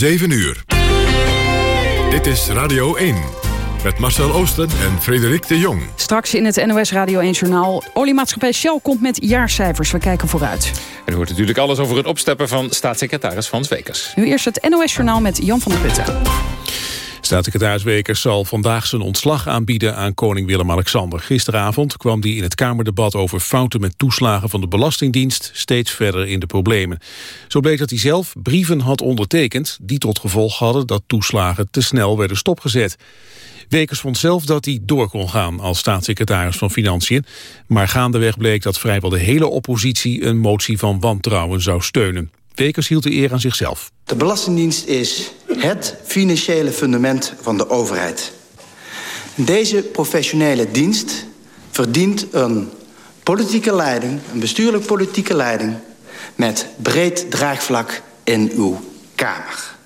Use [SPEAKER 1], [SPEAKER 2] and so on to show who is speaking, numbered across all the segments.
[SPEAKER 1] 7 uur. Dit is Radio 1. Met Marcel Oosten en Frederik de Jong.
[SPEAKER 2] Straks in het NOS Radio 1-journaal. Oliemaatschappij Shell komt met jaarcijfers. We kijken vooruit.
[SPEAKER 3] En u hoort natuurlijk alles over het opsteppen van staatssecretaris Frans Wekers.
[SPEAKER 2] Nu eerst het NOS-journaal met Jan van der Putten.
[SPEAKER 4] Staatssecretaris Wekers zal vandaag zijn ontslag aanbieden aan koning Willem-Alexander. Gisteravond kwam hij in het Kamerdebat over fouten met toeslagen van de Belastingdienst steeds verder in de problemen. Zo bleek dat hij zelf brieven had ondertekend die tot gevolg hadden dat toeslagen te snel werden stopgezet. Wekers vond zelf dat hij door kon gaan als staatssecretaris van Financiën, maar gaandeweg bleek dat vrijwel de hele oppositie een motie van wantrouwen zou steunen. Wekers hield de eer aan zichzelf.
[SPEAKER 5] De Belastingdienst is het financiële fundament van de overheid. Deze professionele dienst verdient een politieke leiding, een bestuurlijk politieke leiding... met breed draagvlak in uw Kamer.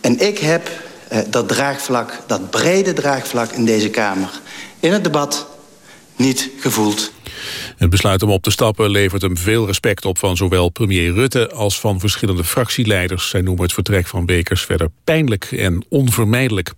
[SPEAKER 5] En ik heb eh, dat draagvlak, dat brede draagvlak in deze Kamer... in het debat niet gevoeld.
[SPEAKER 4] Het besluit om op te stappen levert hem veel respect op van zowel premier Rutte als van verschillende fractieleiders. Zij noemen het vertrek van Bekers verder pijnlijk en onvermijdelijk.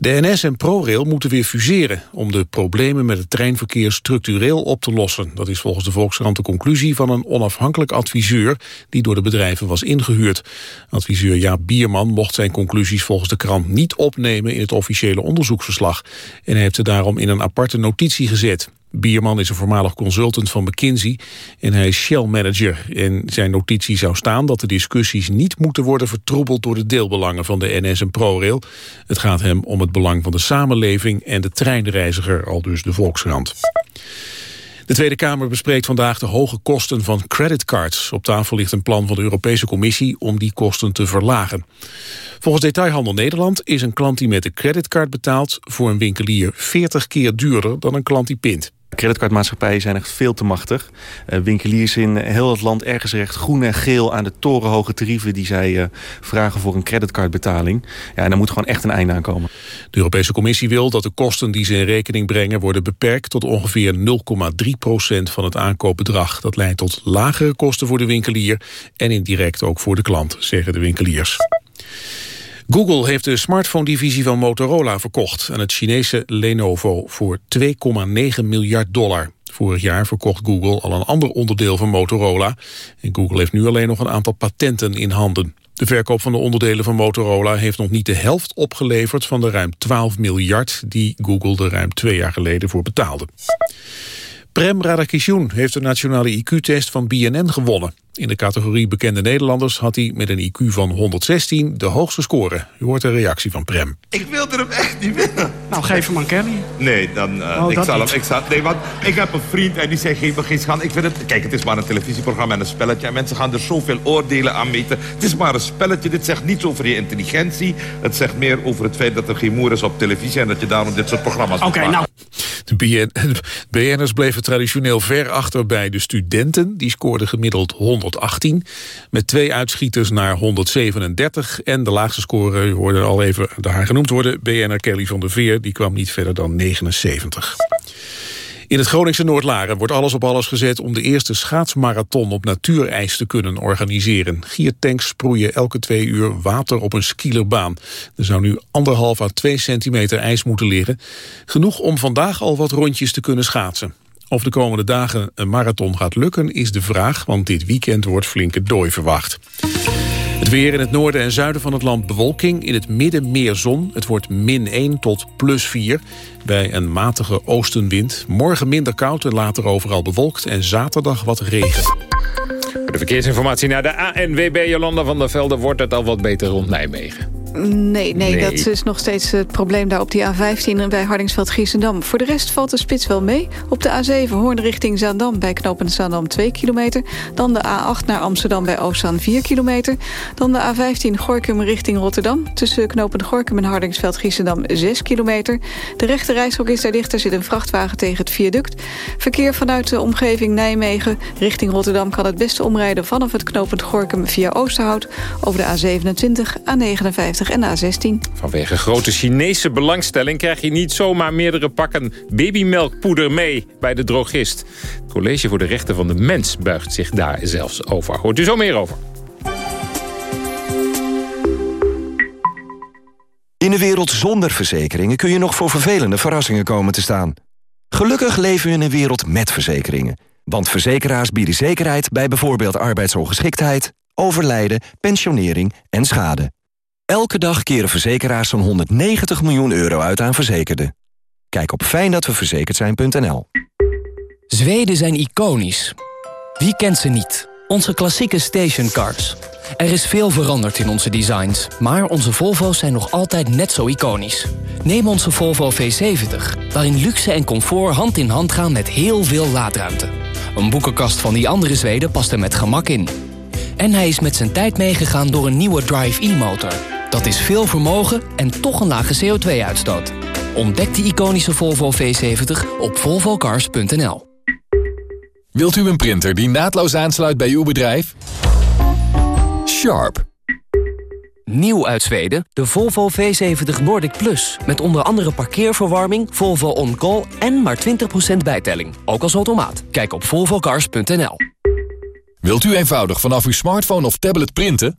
[SPEAKER 4] De NS en ProRail moeten weer fuseren om de problemen met het treinverkeer structureel op te lossen. Dat is volgens de Volkskrant de conclusie van een onafhankelijk adviseur die door de bedrijven was ingehuurd. Adviseur Jaap Bierman mocht zijn conclusies volgens de krant niet opnemen in het officiële onderzoeksverslag en heeft ze daarom in een aparte notitie gezet. Bierman is een voormalig consultant van McKinsey en hij is Shell-manager. In zijn notitie zou staan dat de discussies niet moeten worden vertroebeld door de deelbelangen van de NS en ProRail. Het gaat hem om het belang van de samenleving en de treinreiziger, al dus de Volkskrant. De Tweede Kamer bespreekt vandaag de hoge kosten van creditcards. Op tafel ligt een plan van de Europese Commissie om die kosten te verlagen. Volgens Detailhandel Nederland is een klant die met de creditcard betaalt... voor een winkelier 40 keer duurder dan een klant die pint.
[SPEAKER 6] Creditcardmaatschappijen zijn echt veel te machtig. Uh, winkeliers in heel het land ergens recht groen en geel... aan de torenhoge tarieven die zij uh, vragen voor een creditcardbetaling. Ja, en daar moet gewoon echt een einde aan komen.
[SPEAKER 4] De Europese Commissie wil dat de kosten die ze in rekening brengen... worden beperkt tot ongeveer 0,3 procent van het aankoopbedrag. Dat leidt tot lagere kosten voor de winkelier... en indirect ook voor de klant, zeggen de winkeliers. Google heeft de smartphone-divisie van Motorola verkocht aan het Chinese Lenovo voor 2,9 miljard dollar. Vorig jaar verkocht Google al een ander onderdeel van Motorola. En Google heeft nu alleen nog een aantal patenten in handen. De verkoop van de onderdelen van Motorola heeft nog niet de helft opgeleverd van de ruim 12 miljard die Google er ruim twee jaar geleden voor betaalde. Prem Radakishun heeft de nationale IQ-test van BNN gewonnen. In de categorie bekende Nederlanders had hij met een IQ van 116 de hoogste score. U hoort de reactie van Prem.
[SPEAKER 7] Ik wilde hem echt niet winnen.
[SPEAKER 8] Nou, geef hem aan Kelly.
[SPEAKER 7] Nee, dan, uh, oh, ik zal hem... Ik zal, nee, want ik heb een vriend en die zei, geef me geen schande. Ik vind het... Kijk, het is maar een televisieprogramma en een spelletje. En mensen gaan er zoveel oordelen aan meten. Het is maar een spelletje. Dit zegt niets over je intelligentie. Het zegt meer over het feit dat er geen moer is op televisie... en dat je daarom dit soort programma's
[SPEAKER 8] Oké, nou...
[SPEAKER 4] De BN, BN'ers bleven traditioneel ver achter bij de studenten. Die scoorden gemiddeld 118. Met twee uitschieters naar 137. En de laagste score, hoorde al even de haar genoemd worden... BN'er Kelly van der Veer, die kwam niet verder dan 79. In het Groningse Noordlaren wordt alles op alles gezet om de eerste schaatsmarathon op natuurijs te kunnen organiseren. Giertanks sproeien elke twee uur water op een skierbaan. Er zou nu anderhalf à twee centimeter ijs moeten liggen. Genoeg om vandaag al wat rondjes te kunnen schaatsen. Of de komende dagen een marathon gaat lukken is de vraag, want dit weekend wordt flinke dooi verwacht. Het weer in het noorden en zuiden van het land bewolking. In het midden meer zon. Het wordt min 1 tot plus 4 bij een matige oostenwind. Morgen minder koud en later overal bewolkt. En zaterdag wat regen.
[SPEAKER 3] De verkeersinformatie naar de ANWB Jolanda van der Velde... wordt het al wat beter rond Nijmegen.
[SPEAKER 9] Nee, nee, dat is nog steeds het probleem daar op die A15 bij Hardingsveld-Giessendam. Voor de rest valt de spits wel mee. Op de A7 Hoorn richting Zaandam bij knooppunt Zaandam 2 kilometer. Dan de A8 naar Amsterdam bij Oostzaan 4 kilometer. Dan de A15 Gorkum richting Rotterdam. Tussen knooppunt Gorkum en Hardingsveld-Giessendam 6 kilometer. De rechte reishok is daar dicht. Er zit een vrachtwagen tegen het viaduct. Verkeer vanuit de omgeving Nijmegen richting Rotterdam... kan het beste omrijden vanaf het knooppunt Gorkum via Oosterhout... over de A27, A59 en A16.
[SPEAKER 3] Vanwege grote Chinese belangstelling krijg je niet zomaar meerdere pakken babymelkpoeder mee bij de drogist. Het College voor de Rechten van de Mens buigt zich daar zelfs over. Hoort u zo meer over.
[SPEAKER 10] In de wereld zonder verzekeringen kun je nog voor vervelende verrassingen komen te staan. Gelukkig leven we in een wereld met verzekeringen. Want verzekeraars bieden zekerheid bij bijvoorbeeld arbeidsongeschiktheid, overlijden, pensionering en schade. Elke dag keren verzekeraars zo'n 190 miljoen euro uit aan verzekerden. Kijk op fijndatweverzekerd
[SPEAKER 11] Zweden zijn iconisch. Wie kent ze niet? Onze klassieke stationcars. Er is veel veranderd in onze designs, maar onze Volvo's zijn nog altijd net zo iconisch. Neem onze Volvo V70, waarin luxe en comfort hand in hand gaan met heel veel laadruimte. Een boekenkast van die andere Zweden past er met gemak in. En hij is met zijn tijd meegegaan door een nieuwe Drive-E-motor. Dat is veel vermogen en toch een lage CO2-uitstoot. Ontdek die iconische Volvo V70 op volvocars.nl.
[SPEAKER 1] Wilt u een printer die naadloos aansluit bij uw bedrijf? Sharp.
[SPEAKER 11] Nieuw uit Zweden, de Volvo V70 Nordic Plus. Met onder andere parkeerverwarming, Volvo On Call en maar 20% bijtelling. Ook als automaat. Kijk op volvocars.nl.
[SPEAKER 1] Wilt u eenvoudig vanaf uw smartphone of tablet printen?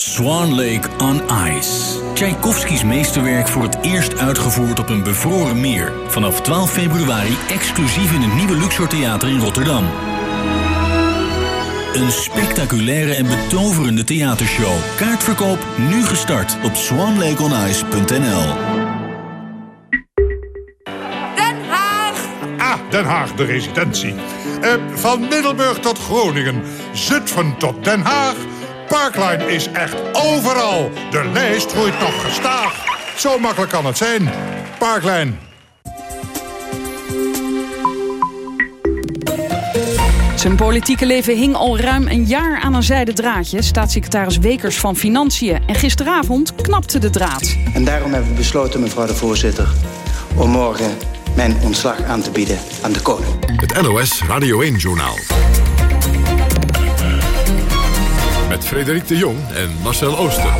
[SPEAKER 12] Swan Lake on Ice. Tchaikovskis meesterwerk voor het eerst uitgevoerd op een bevroren meer. Vanaf 12 februari exclusief in het nieuwe Luxor Theater in Rotterdam. Een spectaculaire en betoverende theatershow. Kaartverkoop nu gestart op swanlakeonice.nl
[SPEAKER 13] Den Haag!
[SPEAKER 14] Ah, Den Haag, de residentie. Uh, van Middelburg tot Groningen, Zutphen tot Den Haag... Parkline is echt overal. De lijst groeit nog gestaag. Zo makkelijk kan het zijn. Parkline.
[SPEAKER 2] Zijn politieke leven hing al ruim een jaar aan een zijden draadje. Staatssecretaris Wekers van Financiën. En gisteravond knapte de draad.
[SPEAKER 5] En daarom hebben we besloten, mevrouw de voorzitter... om morgen mijn ontslag aan te bieden aan de koning.
[SPEAKER 15] Het NOS Radio 1-journaal. Met Frederik de Jong en Marcel Ooster.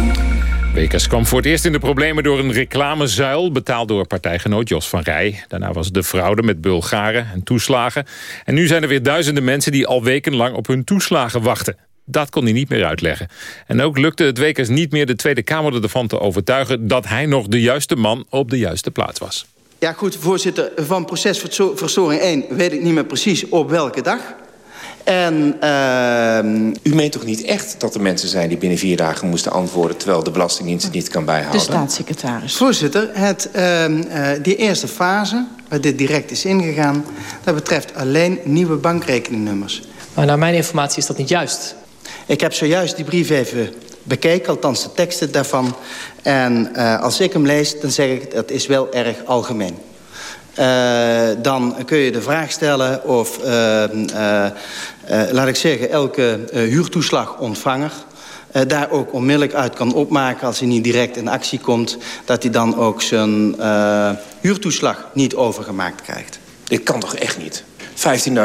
[SPEAKER 3] Wekers kwam voor het eerst in de problemen door een reclamezuil... betaald door partijgenoot Jos van Rij. Daarna was de fraude met Bulgaren en toeslagen. En nu zijn er weer duizenden mensen die al wekenlang op hun toeslagen wachten. Dat kon hij niet meer uitleggen. En ook lukte het Wekers niet meer de Tweede Kamer ervan te overtuigen... dat hij nog de juiste man op de juiste plaats was.
[SPEAKER 5] Ja goed, voorzitter, van procesverstoring 1 weet ik niet meer precies op welke dag... En, uh...
[SPEAKER 16] U meent toch niet echt dat er mensen zijn die binnen vier dagen moesten antwoorden... terwijl de Belastingdienst het niet kan bijhouden?
[SPEAKER 17] De staatssecretaris.
[SPEAKER 5] Voorzitter, het, uh, die eerste fase, waar dit direct is ingegaan... dat betreft alleen nieuwe bankrekeningnummers.
[SPEAKER 18] Maar naar mijn informatie is dat niet juist.
[SPEAKER 5] Ik heb zojuist die brief even bekeken, althans de teksten daarvan. En uh, als ik hem lees, dan zeg ik dat is wel erg algemeen. Uh, dan kun je de vraag stellen of, uh, uh, laat ik zeggen, elke huurtoeslagontvanger... daar ook onmiddellijk uit kan opmaken als hij niet direct in actie komt... dat hij dan ook zijn huurtoeslag niet overgemaakt krijgt.
[SPEAKER 16] Dit kan toch echt niet?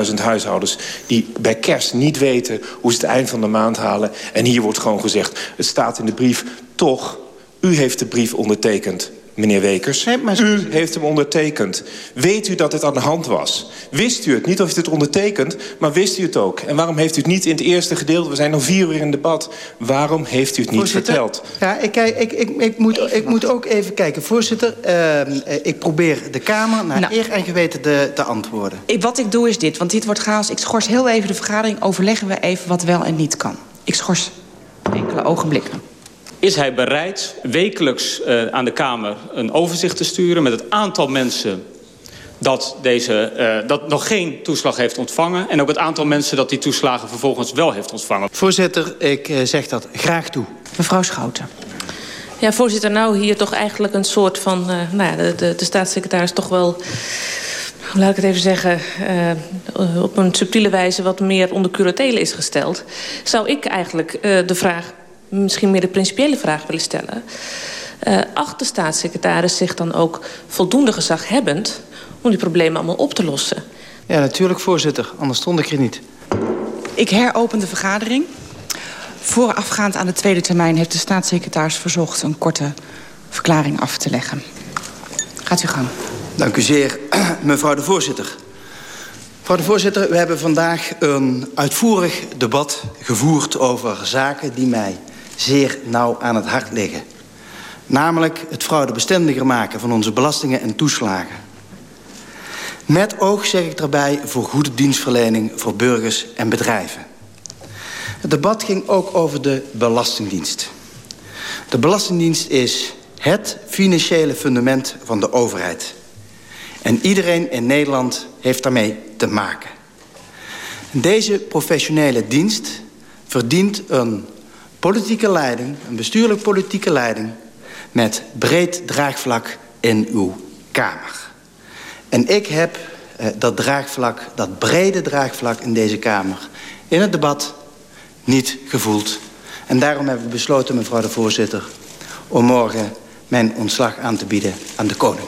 [SPEAKER 16] 15.000 huishoudens die bij kerst niet weten hoe ze het eind van de maand halen. En hier wordt gewoon gezegd, het staat in de brief, toch, u heeft de brief ondertekend meneer Wekers. U heeft hem ondertekend. Weet u dat het aan de hand was? Wist u het? Niet of u het ondertekend, maar wist u het ook? En waarom heeft u het niet in het eerste gedeelte... we zijn nog vier uur in debat... waarom heeft u het niet
[SPEAKER 5] Voorzitter,
[SPEAKER 16] verteld?
[SPEAKER 5] Ja, ik, ik, ik, ik, moet, ik moet ook even kijken. Voorzitter, uh, ik probeer de Kamer naar nou, eer en geweten te, te antwoorden.
[SPEAKER 19] Ik, wat ik doe is dit, want dit wordt chaos. Ik schors heel even de vergadering. Overleggen we even wat wel en niet kan. Ik schors enkele ogenblikken
[SPEAKER 20] is hij bereid wekelijks uh, aan de Kamer een overzicht te sturen... met het aantal mensen dat, deze, uh, dat nog geen toeslag heeft ontvangen... en ook het aantal mensen dat die toeslagen vervolgens wel heeft ontvangen.
[SPEAKER 5] Voorzitter, ik uh, zeg dat graag toe.
[SPEAKER 19] Mevrouw Schouten.
[SPEAKER 21] Ja, voorzitter, nou hier toch eigenlijk een soort van... nou ja, de, de, de staatssecretaris toch wel laat ik het even zeggen, uh, op een subtiele wijze wat meer onder curatele is gesteld... zou ik eigenlijk uh, de vraag misschien meer de principiële vraag willen stellen. Uh, acht de staatssecretaris zich dan ook voldoende gezaghebbend... om die problemen allemaal op te lossen?
[SPEAKER 5] Ja, natuurlijk, voorzitter. Anders stond ik hier niet.
[SPEAKER 19] Ik heropen de vergadering. Voorafgaand aan de tweede termijn heeft de staatssecretaris verzocht... een korte verklaring af te leggen. Gaat u gang.
[SPEAKER 5] Dank u zeer, mevrouw de voorzitter. Mevrouw de voorzitter, we hebben vandaag een uitvoerig debat gevoerd... over zaken die mij zeer nauw aan het hart liggen. Namelijk het fraudebestendiger maken van onze belastingen en toeslagen. Met oog, zeg ik daarbij, voor goede dienstverlening voor burgers en bedrijven. Het debat ging ook over de Belastingdienst. De Belastingdienst is het financiële fundament van de overheid. En iedereen in Nederland heeft daarmee te maken. Deze professionele dienst verdient een politieke leiding, een bestuurlijk politieke leiding... met breed draagvlak in uw Kamer. En ik heb eh, dat draagvlak, dat brede draagvlak in deze Kamer... in het debat niet gevoeld. En daarom hebben we besloten, mevrouw de voorzitter... om morgen mijn ontslag aan te bieden aan de koning.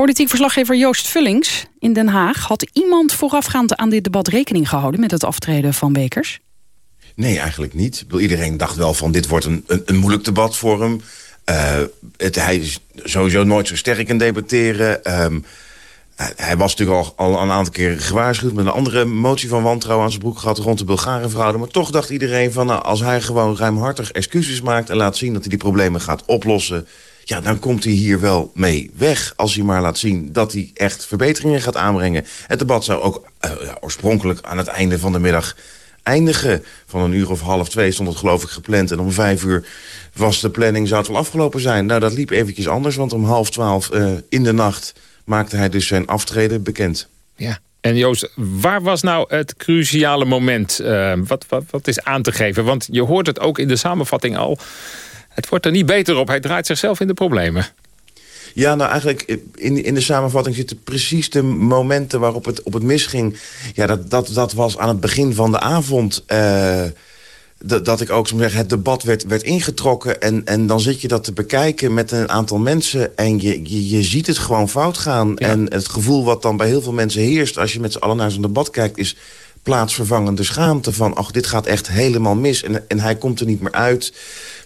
[SPEAKER 2] Politiek verslaggever Joost Vullings in Den Haag... had iemand voorafgaand aan dit debat rekening gehouden... met het aftreden van Bekers?
[SPEAKER 22] Nee, eigenlijk niet. Iedereen dacht wel van dit wordt een, een, moeilijk debat voor hem. Het, hij is sowieso nooit zo sterk in debatteren. Um, hij was natuurlijk al, al een aantal keer gewaarschuwd... met een andere motie van wantrouwen aan zijn broek gehad... rond de Bulgarenfraude. Maar toch dacht iedereen van... Nou, als hij gewoon ruimhartig excuses maakt... en laat zien dat hij die problemen gaat oplossen... ja, dan komt hij hier wel mee weg. Als hij maar laat zien dat hij echt verbeteringen gaat aanbrengen. Het debat zou ook uh, oorspronkelijk aan het einde van de middag eindigen. Van een uur of half twee stond het geloof ik gepland. En om vijf uur was de planning, zou het wel afgelopen zijn. Nou, dat liep eventjes anders, want om half twaalf uh, in de nacht... maakte hij dus zijn aftreden bekend.
[SPEAKER 3] Ja. En Joost, waar was nou het cruciale moment? Wat, wat, wat is aan te geven? Want je hoort het ook in de samenvatting al. Het wordt er niet beter op. Hij draait zichzelf in de problemen.
[SPEAKER 22] Ja, nou eigenlijk in, in de samenvatting zitten precies de momenten waarop het op het misging. Ja, dat, dat, dat was aan het begin van de avond... Uh, dat, dat ik ook zo zeggen, het debat werd, werd ingetrokken... En, en dan zit je dat te bekijken met een aantal mensen... en je, je, je ziet het gewoon fout gaan. En het gevoel wat dan bij heel veel mensen heerst... als je met z'n allen naar zo'n debat kijkt... is plaatsvervangende schaamte van... ach, dit gaat echt helemaal mis en, en hij komt er niet meer uit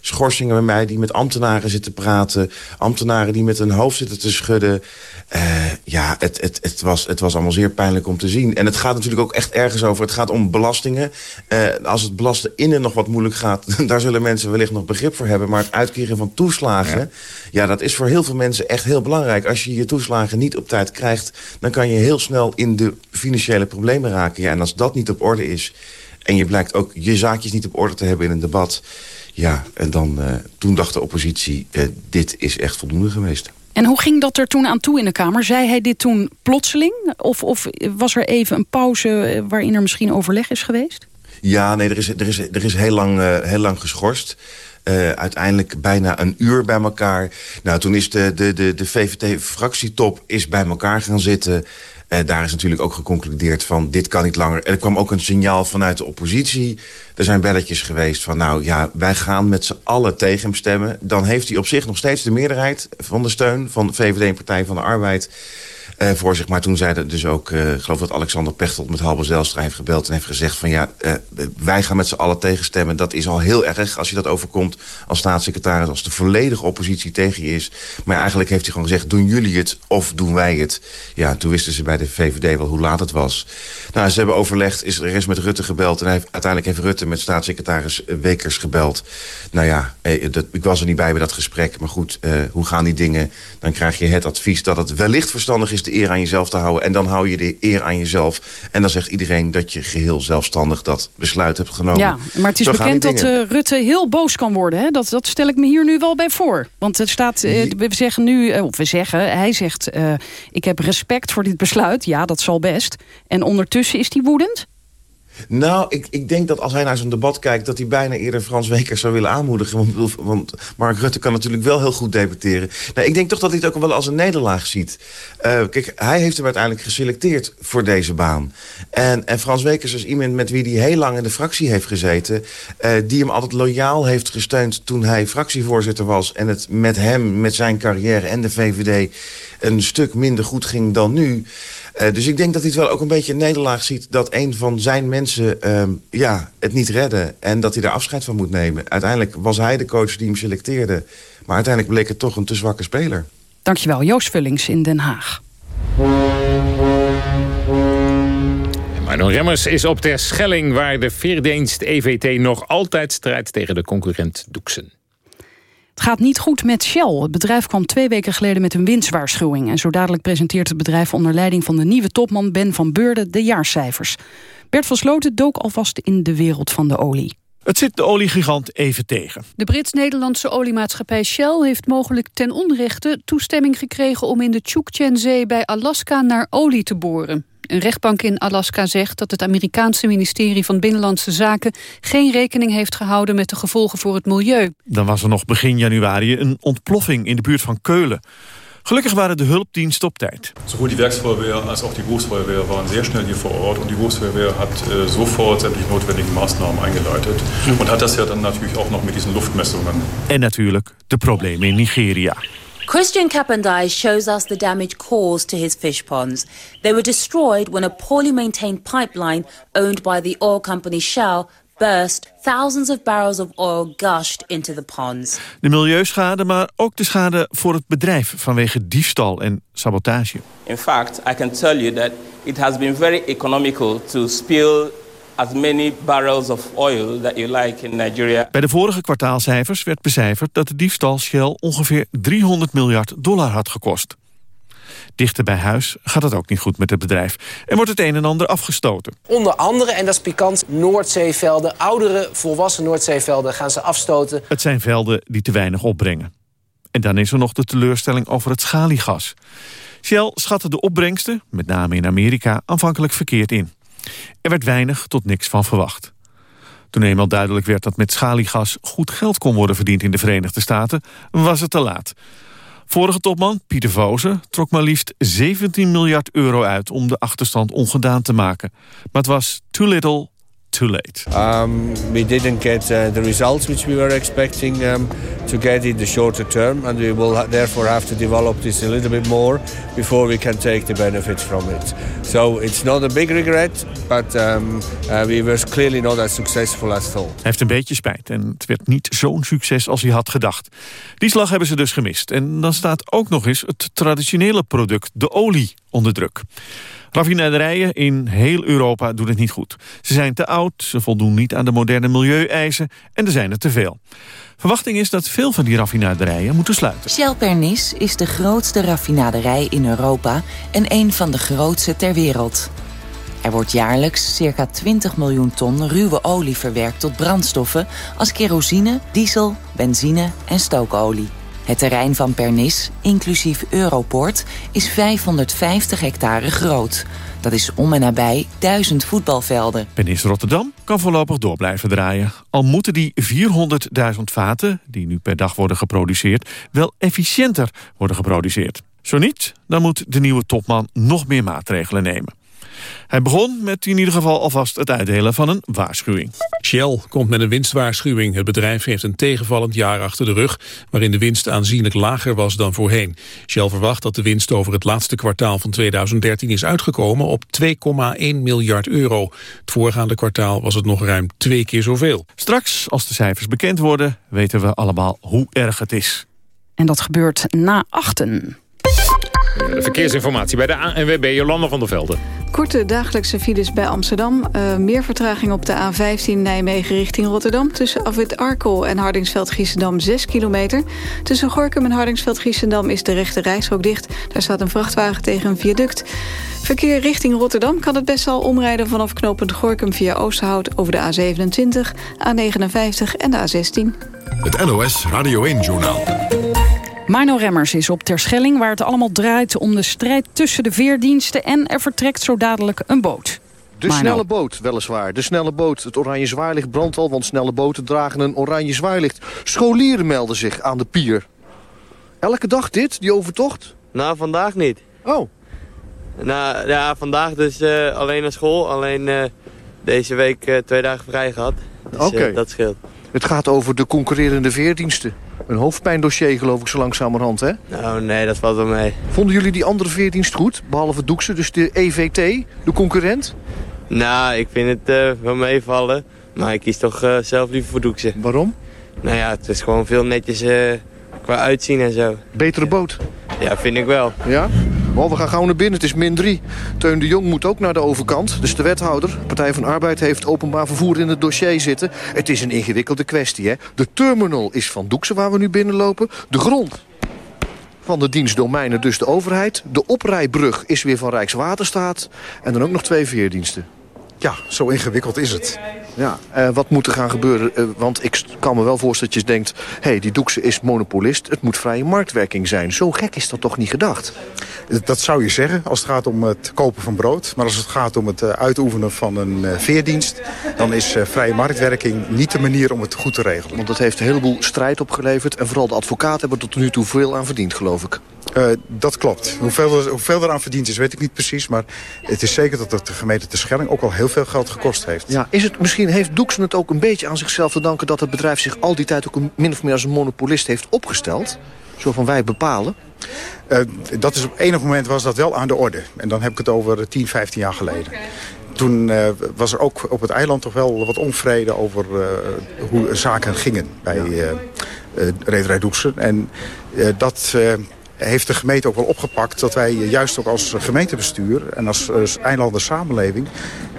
[SPEAKER 22] schorsingen bij mij die met ambtenaren zitten praten. Ambtenaren die met hun hoofd zitten te schudden. Uh, ja, het, het, het, was, het was allemaal zeer pijnlijk om te zien. En het gaat natuurlijk ook echt ergens over. Het gaat om belastingen. Uh, als het belasten innen nog wat moeilijk gaat... daar zullen mensen wellicht nog begrip voor hebben. Maar het uitkeren van toeslagen... Ja. ja, dat is voor heel veel mensen echt heel belangrijk. Als je je toeslagen niet op tijd krijgt... dan kan je heel snel in de financiële problemen raken. Ja, en als dat niet op orde is... en je blijkt ook je zaakjes niet op orde te hebben in een debat... Ja, en dan, uh, toen dacht de oppositie, uh, dit is echt voldoende geweest.
[SPEAKER 2] En hoe ging dat er toen aan toe in de Kamer? Zei hij dit toen plotseling? Of, of was er even een pauze waarin er misschien overleg is geweest?
[SPEAKER 22] Ja, nee, er is, er is, er is heel, lang, uh, heel lang geschorst. Uh, uiteindelijk bijna een uur bij elkaar. Nou, toen is de, de, de, de VVD-fractietop is bij elkaar gaan zitten... Uh, daar is natuurlijk ook geconcludeerd van dit kan niet langer. En er kwam ook een signaal vanuit de oppositie. Er zijn belletjes geweest van nou ja, wij gaan met z'n allen tegen hem stemmen. Dan heeft hij op zich nog steeds de meerderheid van de steun van de VVD en Partij van de Arbeid. Uh, voor zich. Maar toen zeiden dus ook, uh, ik geloof dat Alexander Pechtold met Halbe Zijlstra heeft gebeld... en heeft gezegd van ja, uh, wij gaan met z'n allen tegenstemmen. Dat is al heel erg als je dat overkomt als staatssecretaris... als de volledige oppositie tegen je is. Maar eigenlijk heeft hij gewoon gezegd, doen jullie het of doen wij het? Ja, toen wisten ze bij de VVD wel hoe laat het was. Nou, ze hebben overlegd, is, er is met Rutte gebeld... en hij heeft, uiteindelijk heeft Rutte met staatssecretaris Wekers gebeld. Nou ja, ik was er niet bij bij dat gesprek. Maar goed, hoe gaan die dingen? Dan krijg je het advies dat het wellicht verstandig is de eer aan jezelf te houden. En dan hou je de eer aan jezelf. En dan zegt iedereen dat je geheel zelfstandig dat besluit hebt genomen.
[SPEAKER 2] Ja, maar het is
[SPEAKER 22] Zo
[SPEAKER 2] bekend dat uh, Rutte heel boos kan worden. Hè? Dat, dat stel ik me hier nu wel bij voor. Want er staat, uh, we zeggen nu, uh, of we zeggen, hij zegt... ik heb respect voor dit besluit. Ja, dat zal best. En ondertussen is hij woedend?
[SPEAKER 22] Nou, ik, ik denk dat als hij naar zo'n debat kijkt... dat hij bijna eerder Frans Wekers zou willen aanmoedigen. Want, want Mark Rutte kan natuurlijk wel heel goed debatteren. Nou, ik denk toch dat hij het ook wel als een nederlaag ziet. Uh, kijk, hij heeft hem uiteindelijk geselecteerd voor deze baan. En, en Frans Wekers is iemand met wie hij heel lang in de fractie heeft gezeten... Uh, die hem altijd loyaal heeft gesteund toen hij fractievoorzitter was... en het met hem, met zijn carrière en de VVD een stuk minder goed ging dan nu. Uh, dus ik denk dat hij het wel ook een beetje een nederlaag ziet... dat een van zijn mensen uh, ja, het niet redden en dat hij daar afscheid van moet nemen. Uiteindelijk was hij de coach die hem selecteerde. Maar uiteindelijk bleek het toch een te zwakke speler.
[SPEAKER 2] Dankjewel, Joost Vullings in Den Haag.
[SPEAKER 3] Marno Remmers is op ter Schelling... waar de veerdienst EVT nog altijd strijdt tegen de concurrent Doeksen.
[SPEAKER 2] Het gaat niet goed met Shell. Het bedrijf kwam twee weken geleden met een winstwaarschuwing. En zo dadelijk presenteert het bedrijf onder leiding van de nieuwe topman Ben van Beurden de jaarcijfers. Bert van Sloten dook alvast in de wereld van de olie.
[SPEAKER 23] Het zit de oliegigant even tegen.
[SPEAKER 24] De Brits-Nederlandse oliemaatschappij Shell heeft mogelijk ten onrechte toestemming gekregen om in de Chukchan-zee bij Alaska naar olie te boren. Een rechtbank in Alaska zegt dat het Amerikaanse ministerie van Binnenlandse Zaken geen rekening heeft gehouden met de gevolgen voor het milieu.
[SPEAKER 23] Dan was er nog begin januari een ontploffing in de buurt van Keulen. Gelukkig waren de hulpdiensten op tijd.
[SPEAKER 25] Zowel die Werksfeuerwehr als ook die Berufsfeuerwehr waren zeer snel hier vor Ort und die Berufsfeuerwehr hat äh, sofort sämtliche notwendigen Maßnahmen eingeleitet und hat das ja dann natürlich auch noch mit diesen Luftmessungen.
[SPEAKER 23] En natuurlijk de problemen in Nigeria.
[SPEAKER 26] Christian Capandai shows us the damage caused to his fish ponds. They were destroyed when a poorly maintained pipeline owned by the oil company Shell burst, thousands of barrels of oil gushed into the ponds.
[SPEAKER 23] De milieuschade, maar ook de schade voor het bedrijf vanwege diefstal en sabotage.
[SPEAKER 27] In fact, I can tell you that it has been very economical to spill as many barrels of oil that you like in Nigeria.
[SPEAKER 23] Bij de vorige kwartaalcijfers werd becijferd dat de diefstal Shell ongeveer 300 miljard dollar had gekost. Dichter bij huis gaat het ook niet goed met het bedrijf. En wordt het een en ander afgestoten.
[SPEAKER 28] Onder andere, en dat is pikant, Noordzeevelden. Oudere, volwassen Noordzeevelden gaan ze afstoten.
[SPEAKER 23] Het zijn velden die te weinig opbrengen. En dan is er nog de teleurstelling over het schaliegas. Shell schatte de opbrengsten, met name in Amerika, aanvankelijk verkeerd in. Er werd weinig tot niks van verwacht. Toen eenmaal duidelijk werd dat met schaliegas goed geld kon worden verdiend in de Verenigde Staten, was het te laat. Vorige topman, Pieter Vozen, trok maar liefst 17 miljard euro uit om de achterstand ongedaan te maken. Maar het was too little, too late.
[SPEAKER 29] Um, we didn't get uh, the results which we were expecting um, to get in the shorter term, and we will ha therefore have to develop this a little bit more before we can take the benefits from it. So it's not a big regret, but um, uh, we were clearly not as successful as thought.
[SPEAKER 23] Hij heeft een beetje spijt en het werd niet zo'n succes als hij had gedacht. Die slag hebben ze dus gemist. En dan staat ook nog eens het traditionele product, de olie, onder druk. Raffinaderijen in heel Europa doen het niet goed. Ze zijn te oud, ze voldoen niet aan de moderne milieueisen en er zijn er te veel. Verwachting is dat veel van die raffinaderijen moeten sluiten.
[SPEAKER 26] Shell Pernis is de grootste raffinaderij in Europa en een van de grootste ter wereld. Er wordt jaarlijks circa 20 miljoen ton ruwe olie verwerkt tot brandstoffen als kerosine, diesel, benzine en stookolie. Het terrein van Pernis, inclusief Europort, is 550 hectare groot. Dat is om en nabij duizend voetbalvelden.
[SPEAKER 23] Pernis Rotterdam kan voorlopig door blijven draaien. Al moeten die 400.000 vaten, die nu per dag worden geproduceerd... wel efficiënter worden geproduceerd. Zo niet, dan moet de nieuwe topman nog meer maatregelen nemen. Hij begon met in ieder geval alvast het uitdelen van een waarschuwing.
[SPEAKER 4] Shell komt met een winstwaarschuwing. Het bedrijf heeft een tegenvallend jaar achter de rug... waarin de winst aanzienlijk lager was dan voorheen. Shell verwacht dat de winst over het laatste kwartaal van 2013 is uitgekomen op 2,1 miljard euro. Het voorgaande kwartaal was het nog ruim twee keer zoveel.
[SPEAKER 23] Straks, als de cijfers bekend worden, weten we allemaal hoe erg het is.
[SPEAKER 2] En dat gebeurt na achten.
[SPEAKER 3] De verkeersinformatie bij de ANWB Jolanda van der Velden.
[SPEAKER 9] Korte dagelijkse files bij Amsterdam. Uh, meer vertraging op de A15 Nijmegen richting Rotterdam... tussen Afwit Arkel en Hardingsveld-Giessendam 6 kilometer. Tussen Gorkum en Hardingsveld-Giessendam is de rechte reisrook dicht. Daar staat een vrachtwagen tegen een viaduct. Verkeer richting Rotterdam kan het best wel omrijden... vanaf knooppunt Gorkum via Oosterhout over de A27, A59 en de A16.
[SPEAKER 1] Het NOS Radio 1-journaal.
[SPEAKER 2] Marno Remmers is op Terschelling, waar het allemaal draait om de strijd tussen de veerdiensten. En er vertrekt zo dadelijk een boot.
[SPEAKER 30] De snelle boot, weliswaar. De snelle boot. Het oranje zwaarlicht brandt al, want snelle boten dragen een oranje zwaarlicht. Scholieren melden zich aan de pier. Elke dag dit, die overtocht?
[SPEAKER 31] Nou, vandaag niet.
[SPEAKER 30] Oh.
[SPEAKER 31] Nou, ja, vandaag dus uh, alleen naar school. Alleen uh, deze week uh, twee dagen vrij gehad. Dus,
[SPEAKER 30] Oké.
[SPEAKER 31] dat scheelt.
[SPEAKER 30] Het gaat over de concurrerende veerdiensten.
[SPEAKER 32] Een hoofdpijndossier geloof ik zo langzamerhand, hè?
[SPEAKER 31] Nou, nee, dat valt wel mee.
[SPEAKER 32] Vonden jullie die andere veerdienst goed? Behalve Doekse, dus de EVT, de concurrent?
[SPEAKER 31] Nou, ik vind het uh, wel meevallen. Maar ik kies toch uh, zelf liever voor Doekse.
[SPEAKER 32] Waarom?
[SPEAKER 31] Nou ja, het is gewoon veel netjes uh, qua uitzien en zo.
[SPEAKER 32] Betere boot?
[SPEAKER 31] Ja, vind ik wel.
[SPEAKER 32] Ja? Oh, we gaan gauw naar binnen, het is min 3. Teun de Jong moet ook naar de overkant, dus de wethouder. Partij van Arbeid heeft openbaar vervoer in het dossier zitten. Het is een ingewikkelde kwestie, hè. De terminal is van Doekse waar we nu binnenlopen. De grond van de dienstdomeinen, dus de overheid. De oprijbrug is weer van Rijkswaterstaat. En dan ook nog twee veerdiensten.
[SPEAKER 33] Ja, zo ingewikkeld is het.
[SPEAKER 32] Ja, uh, wat moet er gaan gebeuren? Uh, want ik kan me wel voorstellen dat je denkt... hé, hey, die Doekse is monopolist, het moet vrije marktwerking zijn. Zo gek is dat toch niet gedacht?
[SPEAKER 33] Dat zou je zeggen als het gaat om het kopen van brood. Maar als het gaat om het uh, uitoefenen van een veerdienst... dan is vrije marktwerking niet de manier om het goed te regelen.
[SPEAKER 32] Want dat heeft een heleboel strijd opgeleverd... en vooral de advocaten hebben er tot nu toe veel aan verdiend, geloof ik.
[SPEAKER 33] Uh, dat klopt. Hoeveel er, hoeveel er aan verdiend is, weet ik niet precies. Maar het is zeker dat het de gemeente Terschelling ook al heel veel geld gekost heeft.
[SPEAKER 32] Ja, is het, misschien heeft Doeksen het ook een beetje aan zichzelf te danken... dat het bedrijf zich al die tijd ook een, min of meer als een monopolist heeft opgesteld? Zo van wij bepalen?
[SPEAKER 33] Uh, dat is op enig moment was dat wel aan de orde. En dan heb ik het over 10, 15 jaar geleden. Toen uh, was er ook op het eiland toch wel wat onvrede over uh, hoe zaken gingen bij uh, Rederij Doeksen. En dat heeft de gemeente ook wel opgepakt dat wij juist ook als gemeentebestuur en als, als eilanders samenleving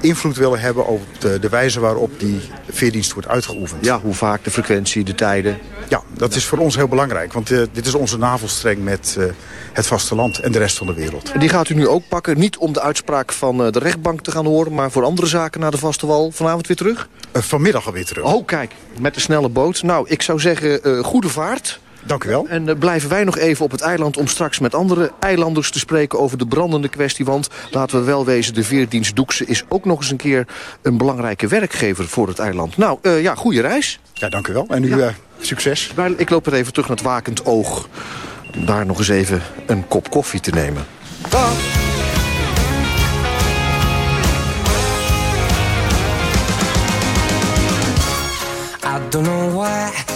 [SPEAKER 33] invloed willen hebben op de, de, wijze waarop die veerdienst wordt uitgeoefend.
[SPEAKER 32] Ja, hoe vaak, de frequentie, de tijden.
[SPEAKER 33] Ja, dat is voor ons heel belangrijk, want uh, dit is onze navelstreng met uh, het vasteland en de rest van de wereld.
[SPEAKER 32] En die gaat u nu ook pakken, niet om de uitspraak van uh, de rechtbank te gaan horen, maar voor andere zaken naar de vaste wal vanavond weer terug?
[SPEAKER 33] vanmiddag alweer terug.
[SPEAKER 32] Oh, kijk, met de snelle boot. Nou, ik zou zeggen, goede vaart.
[SPEAKER 33] Dank u wel.
[SPEAKER 32] En uh, blijven wij nog even op het eiland om straks met andere eilanders te spreken over de brandende kwestie. Want laten we wel wezen, de veerdienst Doekse is ook nog eens een keer een belangrijke werkgever voor het eiland. Nou, uh, ja, goede reis.
[SPEAKER 33] Ja, dank u wel. En u ja. uh, succes.
[SPEAKER 32] Ik loop er even terug naar het wakend oog. Om daar nog eens even een kop koffie te nemen. Dag.
[SPEAKER 34] I don't know why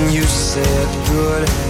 [SPEAKER 34] Mm, said good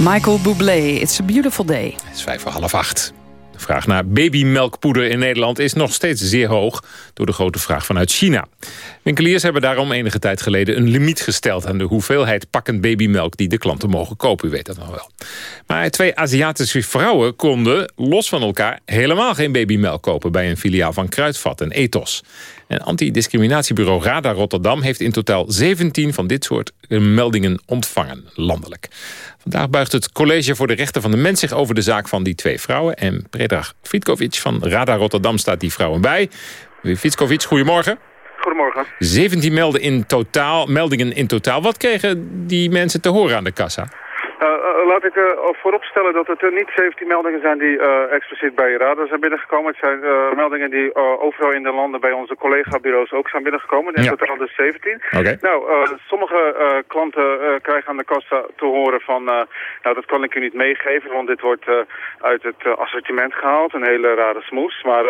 [SPEAKER 2] Michael Bublé, It's a Beautiful Day.
[SPEAKER 3] Het is vijf voor half acht. De vraag naar babymelkpoeder in Nederland is nog steeds zeer hoog... door de grote vraag vanuit China. Winkeliers hebben daarom enige tijd geleden een limiet gesteld... aan de hoeveelheid pakkend babymelk die de klanten mogen kopen. U weet dat nog wel. Maar twee Aziatische vrouwen konden, los van elkaar... helemaal geen babymelk kopen bij een filiaal van Kruidvat en Ethos. En antidiscriminatiebureau Radar Rotterdam heeft in totaal 17 van dit soort eh, meldingen ontvangen, landelijk. Vandaag buigt het College voor de Rechten van de Mens zich over de zaak van die twee vrouwen. En Predrag Vitkovic van Radar Rotterdam staat die vrouwen bij. Vitkovic, goedemorgen.
[SPEAKER 35] Goedemorgen.
[SPEAKER 3] 17 melden in totaal, meldingen in totaal. Wat kregen die mensen te horen aan de kassa?
[SPEAKER 35] Laat ik uh, vooropstellen dat het niet 17 meldingen zijn die expliciet bij Radar zijn binnengekomen. Het zijn meldingen die overal in de landen bij onze collega-bureaus ook zijn binnengekomen. In ja. totaal dus 17.
[SPEAKER 3] Okay.
[SPEAKER 35] Nou, sommige klanten krijgen aan de kassa te horen van... nou, dat kan ik u niet meegeven, want dit wordt uit het assortiment gehaald. Een hele rare smoes. Maar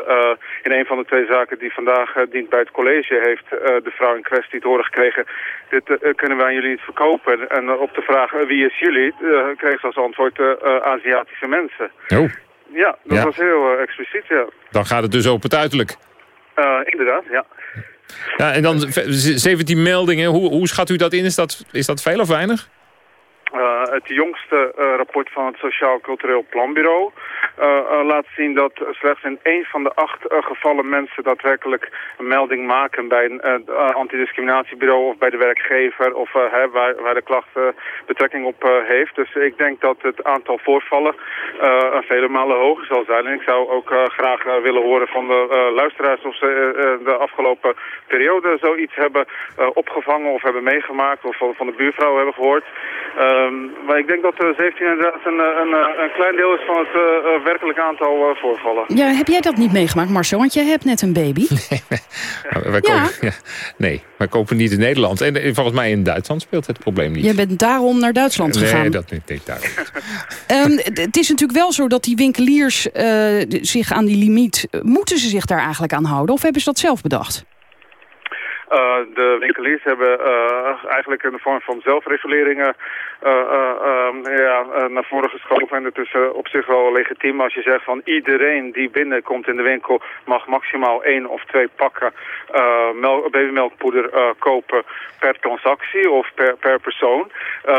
[SPEAKER 35] in een van de twee zaken die vandaag dient bij het college... heeft de vrouw in kwestie te horen gekregen... dit kunnen wij aan jullie niet verkopen. En op de vraag wie is jullie als antwoord uh, Aziatische mensen.
[SPEAKER 3] Oh.
[SPEAKER 35] Ja, dat
[SPEAKER 3] Ja.
[SPEAKER 35] was heel uh, expliciet, ja.
[SPEAKER 3] Dan gaat het dus op het uiterlijk.
[SPEAKER 35] inderdaad, ja.
[SPEAKER 3] Ja, en dan 17 meldingen. Hoe, hoe schat u dat in? Is dat, is dat veel of weinig?
[SPEAKER 35] Uh, het jongste uh, rapport van het Sociaal Cultureel Planbureau uh, laat zien dat slechts in één van de acht gevallen mensen daadwerkelijk een melding maken bij een antidiscriminatiebureau of bij de werkgever of hè, waar, waar de klacht betrekking op heeft. Dus ik denk dat het aantal voorvallen vele malen hoger zal zijn. En ik zou ook graag willen horen van de luisteraars of ze de afgelopen periode zoiets hebben opgevangen of hebben meegemaakt of van de buurvrouw hebben gehoord. Um, maar ik denk dat uh, 17 inderdaad een, een, een, klein deel is van het uh, werkelijk aantal uh, voorvallen.
[SPEAKER 2] Ja, heb jij dat niet meegemaakt, Marcel? Want jij hebt net een baby.
[SPEAKER 3] Nee, wij kopen, ja. nee, wij kopen niet in Nederland. En volgens mij in Duitsland speelt het probleem niet.
[SPEAKER 2] Je bent daarom naar Duitsland gegaan.
[SPEAKER 3] Nee, dat niet. Nee, daarom.
[SPEAKER 2] um, het is natuurlijk wel zo dat die winkeliers zich aan die limiet... Moeten ze zich daar eigenlijk aan houden? Of hebben ze dat zelf bedacht?
[SPEAKER 35] Uh, de winkeliers hebben uh, eigenlijk in de vorm van zelfreguleringen ja, naar voren geschoven. En het is op zich wel legitiem als je zegt van iedereen die binnenkomt in de winkel mag maximaal één of twee pakken babymelkpoeder kopen per transactie of per, per persoon.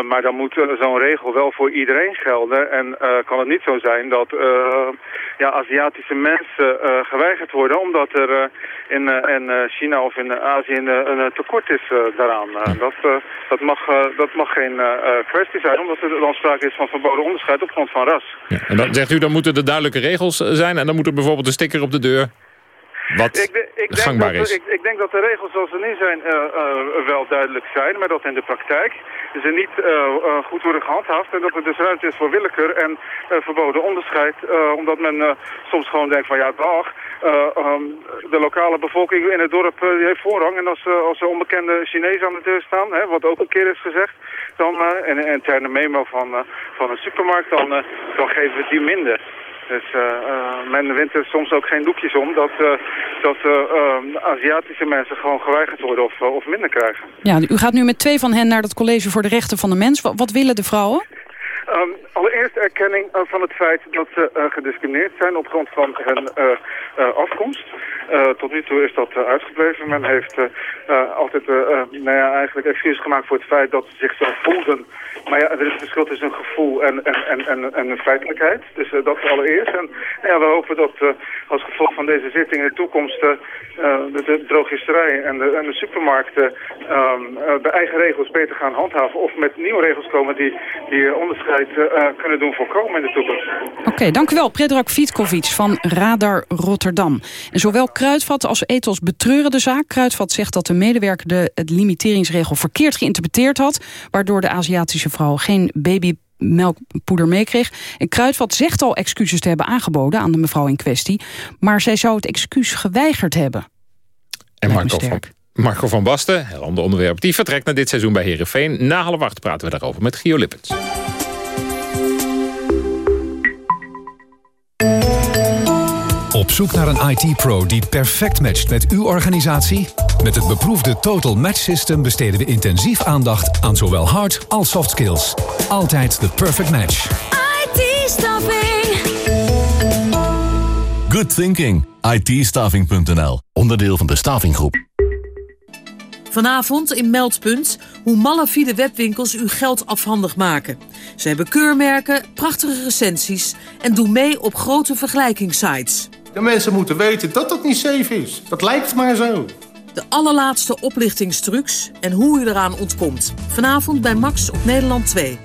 [SPEAKER 35] maar dan moet zo'n regel wel voor iedereen gelden. En kan het niet zo zijn dat ja, Aziatische mensen geweigerd worden omdat er in, in China of in Azië een, tekort is daaraan. Dat, dat, mag, dat mag geen kwestie zijn, omdat er dan sprake is van verboden onderscheid op grond van ras.
[SPEAKER 3] En dan zegt u, dan moeten er duidelijke regels zijn en dan moet er bijvoorbeeld een sticker op de deur wat
[SPEAKER 35] ik, ik
[SPEAKER 3] gangbaar
[SPEAKER 35] dat,
[SPEAKER 3] is.
[SPEAKER 35] Ik, ik, denk dat de regels zoals ze nu zijn wel duidelijk zijn, maar dat in de praktijk ze niet goed worden gehandhaafd en dat er dus ruimte is voor willekeur en verboden onderscheid, omdat men soms gewoon denkt van ja, dag, um, de lokale bevolking in het dorp uh, heeft voorrang. En als, als er onbekende Chinezen aan de deur staan, hè, wat ook een keer is gezegd, dan in een interne memo van, van een supermarkt, dan, dan geven we die minder. Dus men wint er soms ook geen doekjes om dat, dat Aziatische mensen gewoon geweigerd worden of, of minder krijgen.
[SPEAKER 2] Ja, u gaat nu met twee van hen naar het College voor de Rechten van de Mens. Wat willen de vrouwen?
[SPEAKER 35] Um, allereerst erkenning uh, van het feit dat ze uh, gediscrimineerd zijn op grond van hun uh, afkomst. tot nu toe is dat uitgebleven. Men heeft altijd nou ja, eigenlijk excuus gemaakt voor het feit dat ze zich zo voelden. Maar ja, er is een verschil tussen een gevoel en, en, en, en, en een feitelijkheid. Dus dat allereerst. En ja, we hopen dat als gevolg van deze zitting in de toekomst de, de en de, en de supermarkten de eigen regels beter gaan handhaven. Of met nieuwe regels komen die, die onderscheid uh, kunnen doen voorkomen in de toekomst.
[SPEAKER 2] Oké, okay, dank u wel. Predrag Vitkovic van Radar Rotterdam. En zowel Kruidvat als Ethos betreuren de zaak. Kruidvat zegt dat de medewerker de het limiteringsregel verkeerd geïnterpreteerd had... waardoor de Aziatische vrouw geen baby melkpoeder meekreeg. En Kruidvat zegt al excuses te hebben aangeboden aan de mevrouw in kwestie. Maar zij zou het excuus geweigerd hebben.
[SPEAKER 3] En Marco van, Marco van Basten, heel ander onderwerp, die vertrekt naar dit seizoen bij Herenveen. Na half acht praten we daarover met Gio Lippens.
[SPEAKER 36] Op zoek naar een IT-pro die perfect matcht met uw organisatie? Met het beproefde Total Match System besteden we intensief aandacht aan zowel hard als soft skills. Altijd de perfect match.
[SPEAKER 37] IT-staffing.
[SPEAKER 38] Good thinking. it Onderdeel van de Stavinggroep.
[SPEAKER 39] Vanavond in Meldpunt hoe malafide webwinkels uw geld afhandig maken. Ze hebben keurmerken, prachtige recensies en doen mee op grote vergelijkingssites.
[SPEAKER 40] De mensen moeten weten dat dat niet safe is. Dat lijkt maar zo.
[SPEAKER 39] De allerlaatste oplichtingstrucs en hoe u eraan ontkomt. Vanavond bij Max op Nederland 2.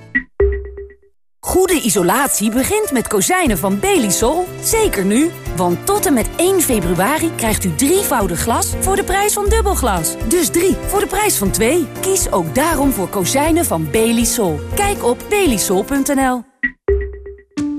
[SPEAKER 37] Goede isolatie begint met kozijnen van Belisol. Zeker nu, want tot en met 1 februari krijgt u drievoudig glas voor de prijs van dubbelglas. Dus drie voor de prijs van twee. Kies ook daarom voor kozijnen van Belisol. Kijk op belisol.nl.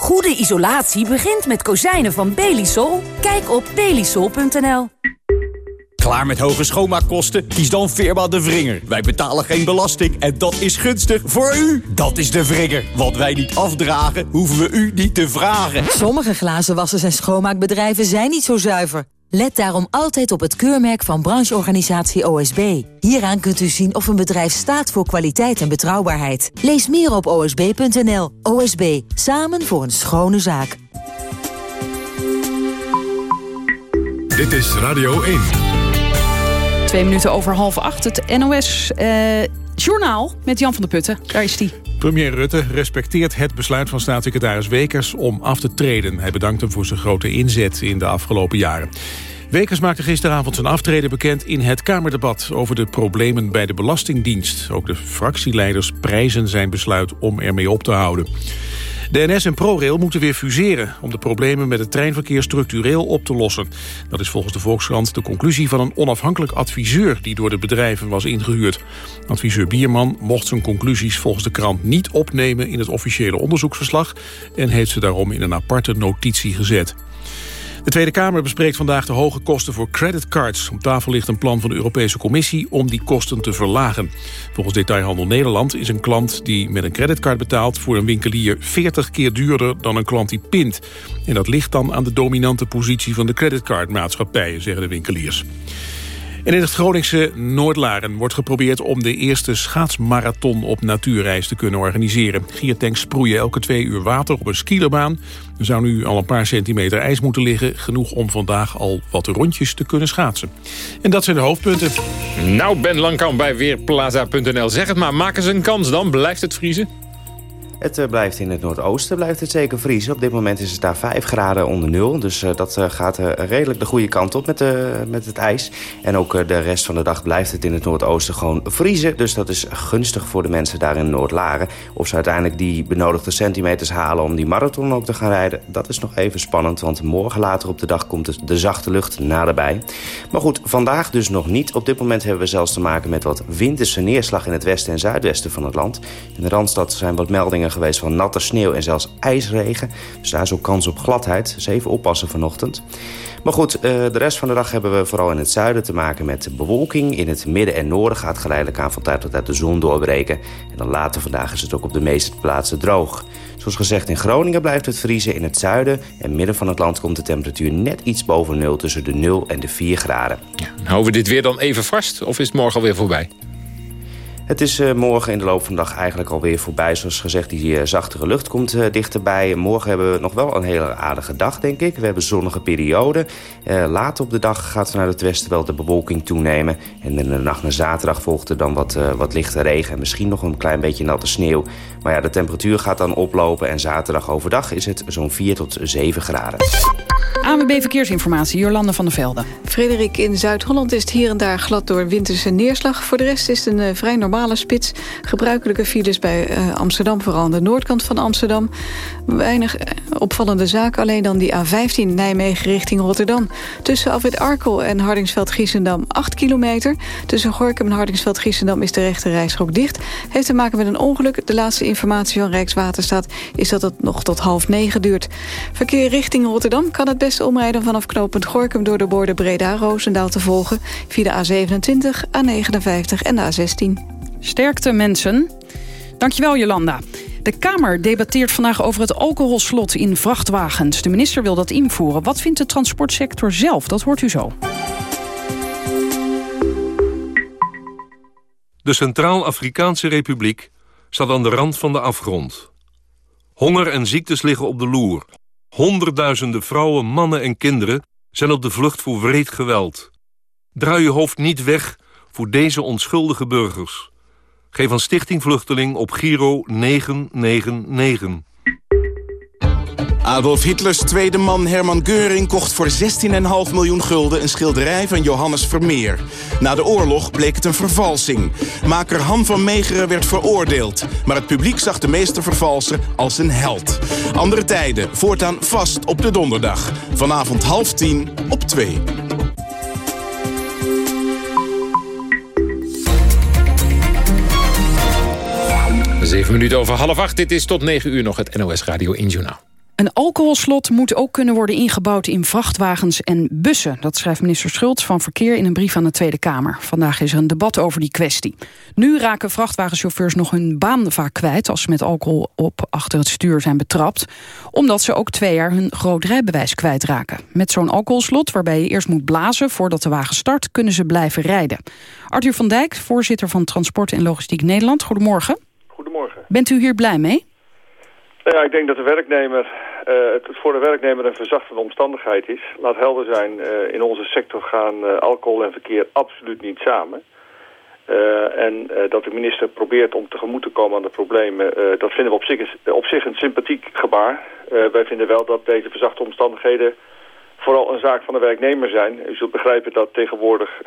[SPEAKER 37] Goede isolatie begint met kozijnen van Belisol. Kijk op belisol.nl.
[SPEAKER 41] Klaar met hoge schoonmaakkosten? Kies dan Firma De Vringer. Wij betalen geen belasting en dat is gunstig voor u. Dat is De Vringer. Wat wij niet afdragen, hoeven we u niet te vragen.
[SPEAKER 37] Sommige glazenwassers en schoonmaakbedrijven zijn niet zo zuiver. Let daarom altijd op het keurmerk van brancheorganisatie OSB. Hieraan kunt u zien of een bedrijf staat voor kwaliteit en betrouwbaarheid. Lees meer op osb.nl. OSB, samen voor een schone zaak.
[SPEAKER 1] Dit is Radio 1.
[SPEAKER 2] Twee minuten over half acht. Het NOS eh, Journaal met Jan van der Putten. Daar is die.
[SPEAKER 4] Premier Rutte respecteert het besluit van staatssecretaris Wekers om af te treden. Hij bedankt hem voor zijn grote inzet in de afgelopen jaren. Wekers maakte gisteravond zijn aftreden bekend in het Kamerdebat... over de problemen bij de Belastingdienst. Ook de fractieleiders prijzen zijn besluit om ermee op te houden. De NS en ProRail moeten weer fuseren... om de problemen met het treinverkeer structureel op te lossen. Dat is volgens de Volkskrant de conclusie van een onafhankelijk adviseur... die door de bedrijven was ingehuurd. Adviseur Bierman mocht zijn conclusies volgens de krant niet opnemen... in het officiële onderzoeksverslag... en heeft ze daarom in een aparte notitie gezet. De Tweede Kamer bespreekt vandaag de hoge kosten voor creditcards. Op tafel ligt een plan van de Europese Commissie om die kosten te verlagen. Volgens Detailhandel Nederland is een klant die met een creditcard betaalt... voor een winkelier 40 keer duurder dan een klant die pint. En dat ligt dan aan de dominante positie van de creditcardmaatschappijen, zeggen de winkeliers. En in het Groningse Noordlaren wordt geprobeerd om de eerste schaatsmarathon op natuurreis te kunnen organiseren. Giertanks sproeien elke twee uur water op een skierbaan. Er zou nu al een paar centimeter ijs moeten liggen. Genoeg om vandaag al wat rondjes te kunnen schaatsen. En dat zijn de hoofdpunten.
[SPEAKER 3] Nou, Ben Langkamp bij Weerplaza.nl. Zeg het maar, maken ze een kans dan? Blijft het vriezen?
[SPEAKER 42] Het uh, blijft in het noordoosten blijft het zeker vriezen. Op dit moment is het daar 5 graden onder nul. Dus uh, dat uh, gaat redelijk de goede kant op met, met het ijs. En ook de rest van de dag blijft het in het noordoosten gewoon vriezen. Dus dat is gunstig voor de mensen daar in Noordlaren. Of ze uiteindelijk die benodigde centimeters halen om die marathon ook te gaan rijden... dat is nog even spannend, want morgen later op de dag komt de, de zachte lucht naderbij. Maar goed, vandaag dus nog niet. Op dit moment hebben we zelfs te maken met wat winterse neerslag... in het westen en zuidwesten van het land. In de Randstad zijn wat meldingen geweest van natte sneeuw en zelfs ijsregen. Dus daar is ook kans op gladheid. Dus even oppassen vanochtend. Maar goed, eh, de rest van de dag hebben we vooral in het zuiden te maken met bewolking. In het midden en noorden gaat geleidelijk aan van tijd tot tijd de zon doorbreken. En dan later vandaag is het ook op de meeste plaatsen droog. Zoals gezegd, in Groningen blijft het vriezen. In het zuiden en midden van het land komt de temperatuur net iets boven nul... tussen de 0 en de 4 graden.
[SPEAKER 3] Ja, houden we dit weer dan even vast of is het morgen alweer voorbij?
[SPEAKER 42] Het is uh, morgen in de loop van de dag eigenlijk alweer voorbij. Zoals gezegd, die uh, zachtere lucht komt uh, dichterbij. Morgen hebben we nog wel een hele aardige dag, denk ik. We hebben zonnige periode. later op de dag gaat vanuit het westen wel de bewolking toenemen. En in de nacht naar zaterdag volgt er dan wat, wat lichte regen... en misschien nog een klein beetje natte sneeuw. Maar ja, de temperatuur gaat dan oplopen... en zaterdag overdag is het zo'n 4 tot 7 graden.
[SPEAKER 2] ANWB Verkeersinformatie, Jolande van der Velde.
[SPEAKER 9] Frederik, in Zuid-Holland is het hier en daar glad door winterse neerslag. Voor de rest is het een vrij normaal normale spits. Gebruikelijke files bij uh, Amsterdam, vooral aan de noordkant van Amsterdam. Weinig uh, opvallende zaken, alleen dan die A15 Nijmegen richting Rotterdam. Tussen Alfred Arkel en Hardingsveld-Giessendam 8 kilometer. Tussen Gorkum en Hardingsveld-Giessendam is de rechte rijstrook dicht. Heeft te maken met een ongeluk. De laatste informatie van Rijkswaterstaat is dat het nog tot half negen duurt. Verkeer richting Rotterdam kan het beste omrijden vanaf knooppunt Gorkum... door de borden Breda-Roosendaal te volgen via de A27, A59 en de A16.
[SPEAKER 2] Sterkte mensen. Dankjewel Jolanda. De Kamer debatteert vandaag over het alcoholslot in vrachtwagens. De minister wil dat invoeren. Wat vindt de transportsector zelf? Dat hoort u zo.
[SPEAKER 43] De Centraal-Afrikaanse Republiek staat aan de rand van de afgrond. Honger en ziektes liggen op de loer. Honderdduizenden vrouwen, mannen en kinderen zijn op de vlucht voor wreed geweld. Draai je hoofd niet weg voor deze onschuldige burgers. Geef aan Stichting Vluchteling op Giro 999.
[SPEAKER 44] Adolf Hitlers tweede man Hermann Göring kocht voor 16,5 miljoen gulden... een schilderij van Johannes Vermeer. Na de oorlog bleek het een vervalsing. Maker Han van Meegeren werd veroordeeld. Maar het publiek zag de meestervervalser als een held. Andere tijden, voortaan vast op de donderdag. Vanavond half tien op 2.
[SPEAKER 3] Zeven minuten over half acht. Dit is tot negen uur nog het NOS Radio 1 Journaal.
[SPEAKER 2] Een alcoholslot moet ook kunnen worden ingebouwd in vrachtwagens en bussen. Dat schrijft minister Schultz van Verkeer in een brief aan de Tweede Kamer. Vandaag is er een debat over die kwestie. Nu raken vrachtwagenchauffeurs nog hun baan vaak kwijt... als ze met alcohol op achter het stuur zijn betrapt. Omdat ze ook twee jaar hun groot rijbewijs kwijtraken. Met zo'n alcoholslot, waarbij je eerst moet blazen voordat de wagen start... kunnen ze blijven rijden. Arthur van Dijk, voorzitter van Transport en Logistiek Nederland. Goedemorgen.
[SPEAKER 45] Goedemorgen.
[SPEAKER 2] Bent u hier blij mee?
[SPEAKER 45] Ja, ik denk dat de werknemer, uh, het voor de werknemer een verzachtende omstandigheid is. Laat helder zijn, uh, in onze sector gaan uh, alcohol en verkeer absoluut niet samen. en dat de minister probeert om tegemoet te komen aan de problemen, dat vinden we op zich, op zich een sympathiek gebaar. wij vinden wel dat deze verzachte omstandigheden vooral een zaak van de werknemer zijn. U zult begrijpen dat tegenwoordig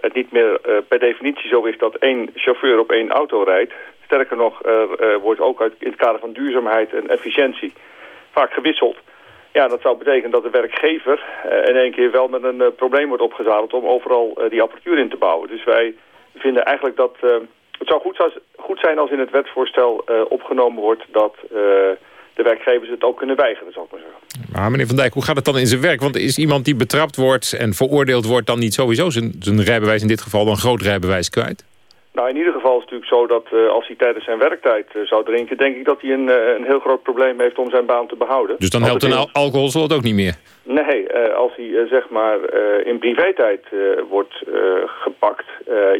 [SPEAKER 45] het niet meer per definitie zo is dat één chauffeur op één auto rijdt. Sterker nog, er wordt ook uit, in het kader van duurzaamheid en efficiëntie vaak gewisseld. Ja, dat zou betekenen dat de werkgever in één keer wel met een probleem wordt opgezadeld om overal die apparatuur in te bouwen. Dus wij vinden eigenlijk dat het zou goed, zou goed, zijn als in het wetsvoorstel opgenomen wordt dat de werkgevers het ook kunnen weigeren, zou ik maar zeggen.
[SPEAKER 3] Maar meneer Van Dijk, hoe gaat het dan in zijn werk? Want is iemand die betrapt wordt en veroordeeld wordt dan niet sowieso zijn, rijbewijs in dit geval dan groot rijbewijs kwijt?
[SPEAKER 45] Nou, in ieder geval is het natuurlijk zo dat uh, als hij tijdens zijn werktijd uh, zou drinken... denk ik dat hij een, uh, een heel groot probleem heeft om zijn baan te behouden.
[SPEAKER 3] Dus dan helpt een al alcoholslot ook niet meer?
[SPEAKER 45] Nee, als hij zeg maar in privé-tijd wordt gepakt...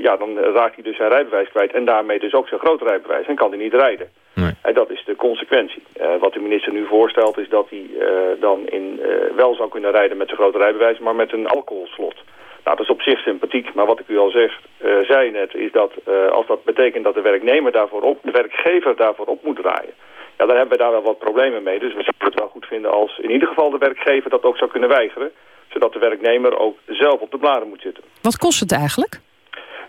[SPEAKER 45] ja, dan raakt hij dus zijn rijbewijs kwijt en daarmee dus ook zijn groot rijbewijs... en kan hij niet rijden. Nee. En dat is de consequentie. wat de minister nu voorstelt is dat hij dan in, wel zou kunnen rijden met zijn grote rijbewijs... maar met een alcoholslot. Nou, dat is op zich sympathiek, maar wat ik u al zeg, uh, zei net, is dat uh, als dat betekent dat de werknemer daarvoor op, de werkgever daarvoor op moet draaien, ja, dan hebben we daar wel wat problemen mee. Dus we zouden het wel goed vinden als in ieder geval de werkgever dat ook zou kunnen weigeren, zodat de werknemer ook zelf op de bladen moet zitten.
[SPEAKER 2] Wat kost het eigenlijk?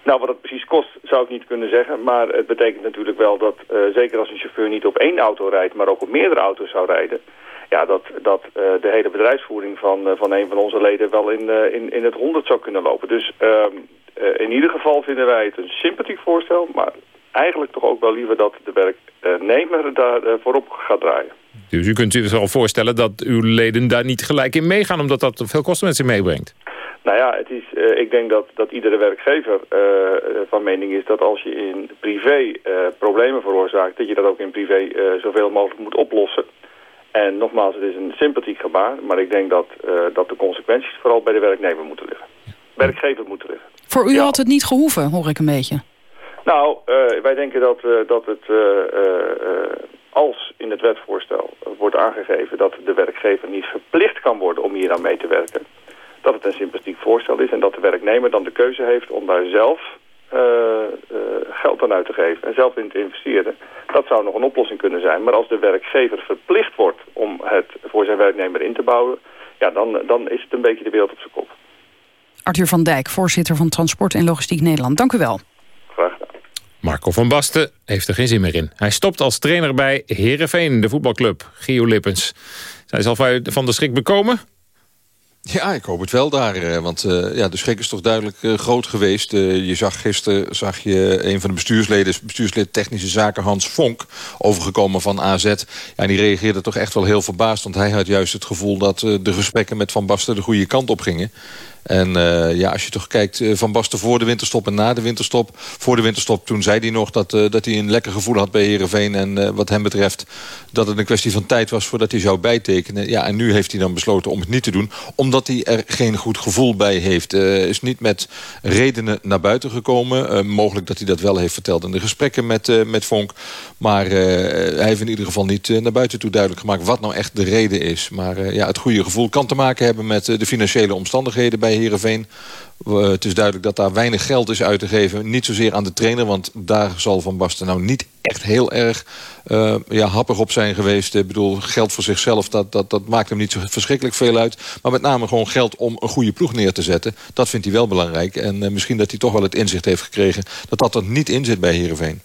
[SPEAKER 45] Nou, wat het precies kost zou ik niet kunnen zeggen. Maar het betekent natuurlijk wel dat, uh, zeker als een chauffeur niet op één auto rijdt, maar ook op meerdere auto's zou rijden ja, dat, dat uh, de hele bedrijfsvoering van, uh, van een van onze leden wel in, uh, in, in het honderd zou kunnen lopen. Dus ehm, in ieder geval vinden wij het een sympathiek voorstel, maar eigenlijk toch ook wel liever dat de werknemer daar voorop gaat draaien.
[SPEAKER 3] Dus u kunt zich wel voorstellen dat uw leden daar niet gelijk in meegaan, omdat dat veel kosten met zich meebrengt?
[SPEAKER 45] Nou ja, het is, uh, ik denk dat, dat iedere werkgever uh, van mening is dat als je in privé uh, problemen veroorzaakt, dat je dat ook in privé zoveel mogelijk moet oplossen. En nogmaals, het is een sympathiek gebaar, maar ik denk dat, uh, dat de consequenties vooral bij de werknemer moeten liggen. Werkgever moeten liggen.
[SPEAKER 2] Voor u had het niet gehoeven, hoor ik een beetje.
[SPEAKER 45] Nou, uh, wij denken dat, uh, dat het, als in het wetvoorstel wordt aangegeven dat de werkgever niet verplicht kan worden om hier aan mee te werken, dat het een sympathiek voorstel is en dat de werknemer dan de keuze heeft om daar zelf geld aan uit te geven en zelf in te investeren. Dat zou nog een oplossing kunnen zijn. Maar als de werkgever verplicht wordt om het voor zijn werknemer in te bouwen, ja, dan, dan is het een beetje de wereld op zijn kop.
[SPEAKER 2] Arthur van Dijk, voorzitter van Transport en Logistiek Nederland. Dank u wel.
[SPEAKER 45] Graag gedaan.
[SPEAKER 3] Marco van Basten heeft er geen zin meer in. Hij stopt als trainer bij Herenveen, de voetbalclub. Gio Lippens. Zijn ze al van de schrik bekomen?
[SPEAKER 46] Ja, ik hoop het wel daar. eh, Want uh, ja, de schrik is toch duidelijk uh, groot geweest. Je zag gisteren zag je een van de bestuursleden... bestuurslid technische zaken Hans Vonk... overgekomen van AZ. Ja, en die reageerde toch echt wel heel verbaasd. Want hij had juist het gevoel dat de gesprekken met Van Basten... de goede kant op gingen. En uh, ja, als je toch kijkt, uh, Van Basten voor de winterstop en na de winterstop. Voor de winterstop, toen zei hij nog dat, uh, dat hij een lekker gevoel had bij Heerenveen. En wat hem betreft dat het een kwestie van tijd was voordat hij zou bijtekenen. Ja, en nu heeft hij dan besloten om het niet te doen. Omdat hij er geen goed gevoel bij heeft. is niet met redenen naar buiten gekomen. mogelijk dat hij dat wel heeft verteld in de gesprekken met, met Vonk. Maar hij heeft in ieder geval niet naar buiten toe duidelijk gemaakt wat nou echt de reden is. Maar ja, het goede gevoel kan te maken hebben met de financiële omstandigheden bij Heerenveen. het is duidelijk dat daar weinig geld is uit te geven. Niet zozeer aan de trainer, want daar zal Van Basten nou niet echt heel erg uh, ja, happig op zijn geweest. Ik bedoel, geld voor zichzelf, dat, dat, dat maakt hem niet zo verschrikkelijk veel uit. Maar met name gewoon geld om een goede ploeg neer te zetten. Dat vindt hij wel belangrijk. En uh, misschien dat hij toch wel het inzicht heeft gekregen... dat dat er niet in zit bij Heerenveen.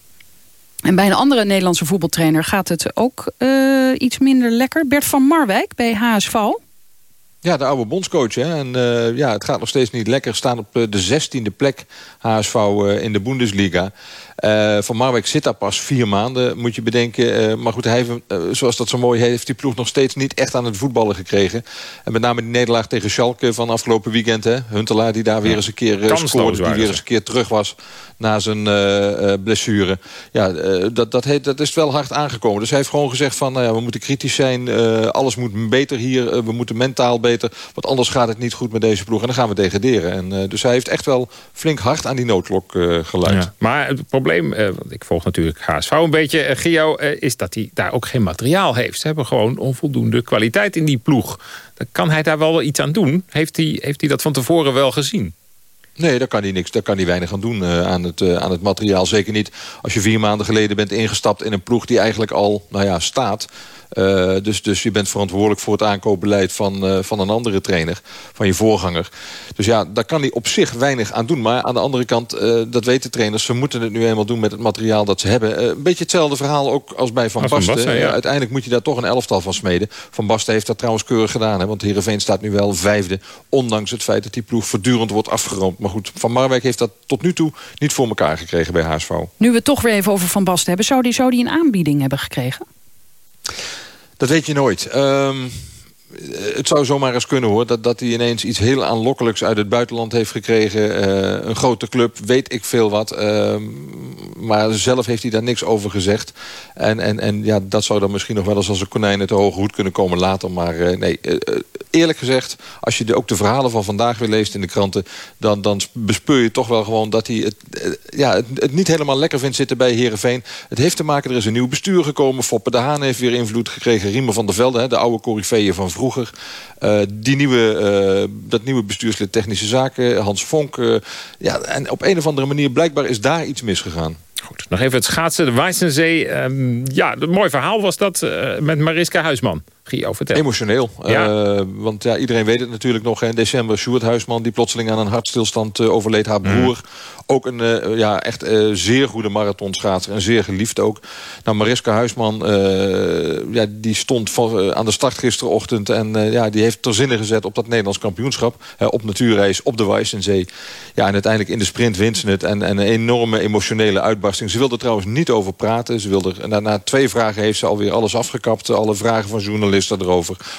[SPEAKER 2] En bij een andere Nederlandse voetbaltrainer gaat het ook iets minder lekker. Bert van Marwijk bij HSV.
[SPEAKER 46] Ja, de oude bondscoach. Hè? En uh, ja, het gaat nog steeds niet lekker. Staan op uh, de zestiende plek HSV uh, in de Bundesliga. Van Marwijk zit daar pas vier maanden, moet je bedenken. maar goed, hij heeft, zoals dat zo mooi heet... heeft die ploeg nog steeds niet echt aan het voetballen gekregen. En met name die nederlaag tegen Schalke van afgelopen weekend. Hè? Huntelaar die daar weer eens een keer scoorde. Die weer eens een keer terug was na zijn blessure. Ja, dat, dat, heet, dat is wel hard aangekomen. Dus hij heeft gewoon gezegd van... Nou ja, we moeten kritisch zijn. alles moet beter hier. we moeten mentaal beter. Want anders gaat het niet goed met deze ploeg. En dan gaan we degraderen. En, dus hij heeft echt wel flink hard aan die noodklok uh, geluid. Ja,
[SPEAKER 3] maar het probleem, uh, want ik volg natuurlijk HSV een beetje, Gio... is dat hij daar ook geen materiaal heeft. Ze hebben gewoon onvoldoende kwaliteit in die ploeg. Dan kan hij daar wel iets aan doen? Heeft hij, heeft hij dat van tevoren wel gezien?
[SPEAKER 46] Nee, daar kan hij niks. Daar kan hij weinig aan doen aan, het, aan het materiaal. Zeker niet als je vier maanden geleden bent ingestapt in een ploeg die eigenlijk al nou ja, staat. Uh, dus, dus je bent verantwoordelijk voor het aankoopbeleid van, uh, van een andere trainer. Van je voorganger. Dus ja, daar kan hij op zich weinig aan doen. Maar aan de andere kant, uh, dat weten trainers... ze moeten het nu eenmaal doen met het materiaal dat ze hebben. een beetje hetzelfde verhaal ook als bij Van als Basten. Van Basten ja. uiteindelijk moet je daar toch een elftal van smeden. Van Basten heeft dat trouwens keurig gedaan. Hè, want Heerenveen staat nu wel vijfde. Ondanks het feit dat die ploeg voortdurend wordt afgeroomd. Maar goed, Van Marwijk heeft dat tot nu toe niet voor elkaar gekregen bij HSV.
[SPEAKER 2] Nu we het toch weer even over Van Basten hebben... zou die, zou die een aanbieding hebben gekregen?
[SPEAKER 46] Dat weet je nooit. Um, het zou zomaar eens kunnen hoor. Dat, dat hij ineens iets heel aanlokkelijks uit het buitenland heeft gekregen. Uh, een grote club, weet ik veel wat. Uh, maar zelf heeft hij daar niks over gezegd. En, en, en ja, dat zou dan misschien nog wel eens als een konijn uit de hoge hoed kunnen komen later. Maar uh, nee, eerlijk gezegd, als je ook de verhalen van vandaag weer leest in de kranten... dan, dan bespeur je toch wel gewoon dat hij het, ja, het, niet helemaal lekker vindt zitten bij Heerenveen. Het heeft te maken, er is een nieuw bestuur gekomen. Foppe de Haan heeft weer invloed gekregen. Riemer van der Velde, hè, de oude coryfeeën van vroeger. Uh, die nieuwe, uh, dat nieuwe bestuurslid technische zaken, Hans Vonk. Uh, ja, en op een of andere manier blijkbaar is daar iets misgegaan.
[SPEAKER 3] Goed, nog even het schaatsen, de Weissensee. Um, ja, een mooi verhaal was dat met Mariska Huisman. Gio, vertel.
[SPEAKER 46] Emotioneel. Ja. Uh, want ja, iedereen weet het natuurlijk nog. In december, Sjoerd Huisman, die plotseling aan een hartstilstand uh, overleed. Haar broer, mm. ook een uh, ja, echt zeer goede marathonschaatser. En zeer geliefd ook. Nou, Mariska Huisman, ja, die stond voor, aan de start gisterochtend. En ja, die heeft ter zinne gezet op dat Nederlands kampioenschap. op natuurreis, op de Weissensee. Ja, en uiteindelijk in de sprint wint ze het. En, en een enorme emotionele uitbarsting. Ze wilde er trouwens niet over praten. Ze wilde, na, na twee vragen heeft ze alweer alles afgekapt. Alle vragen van journalisten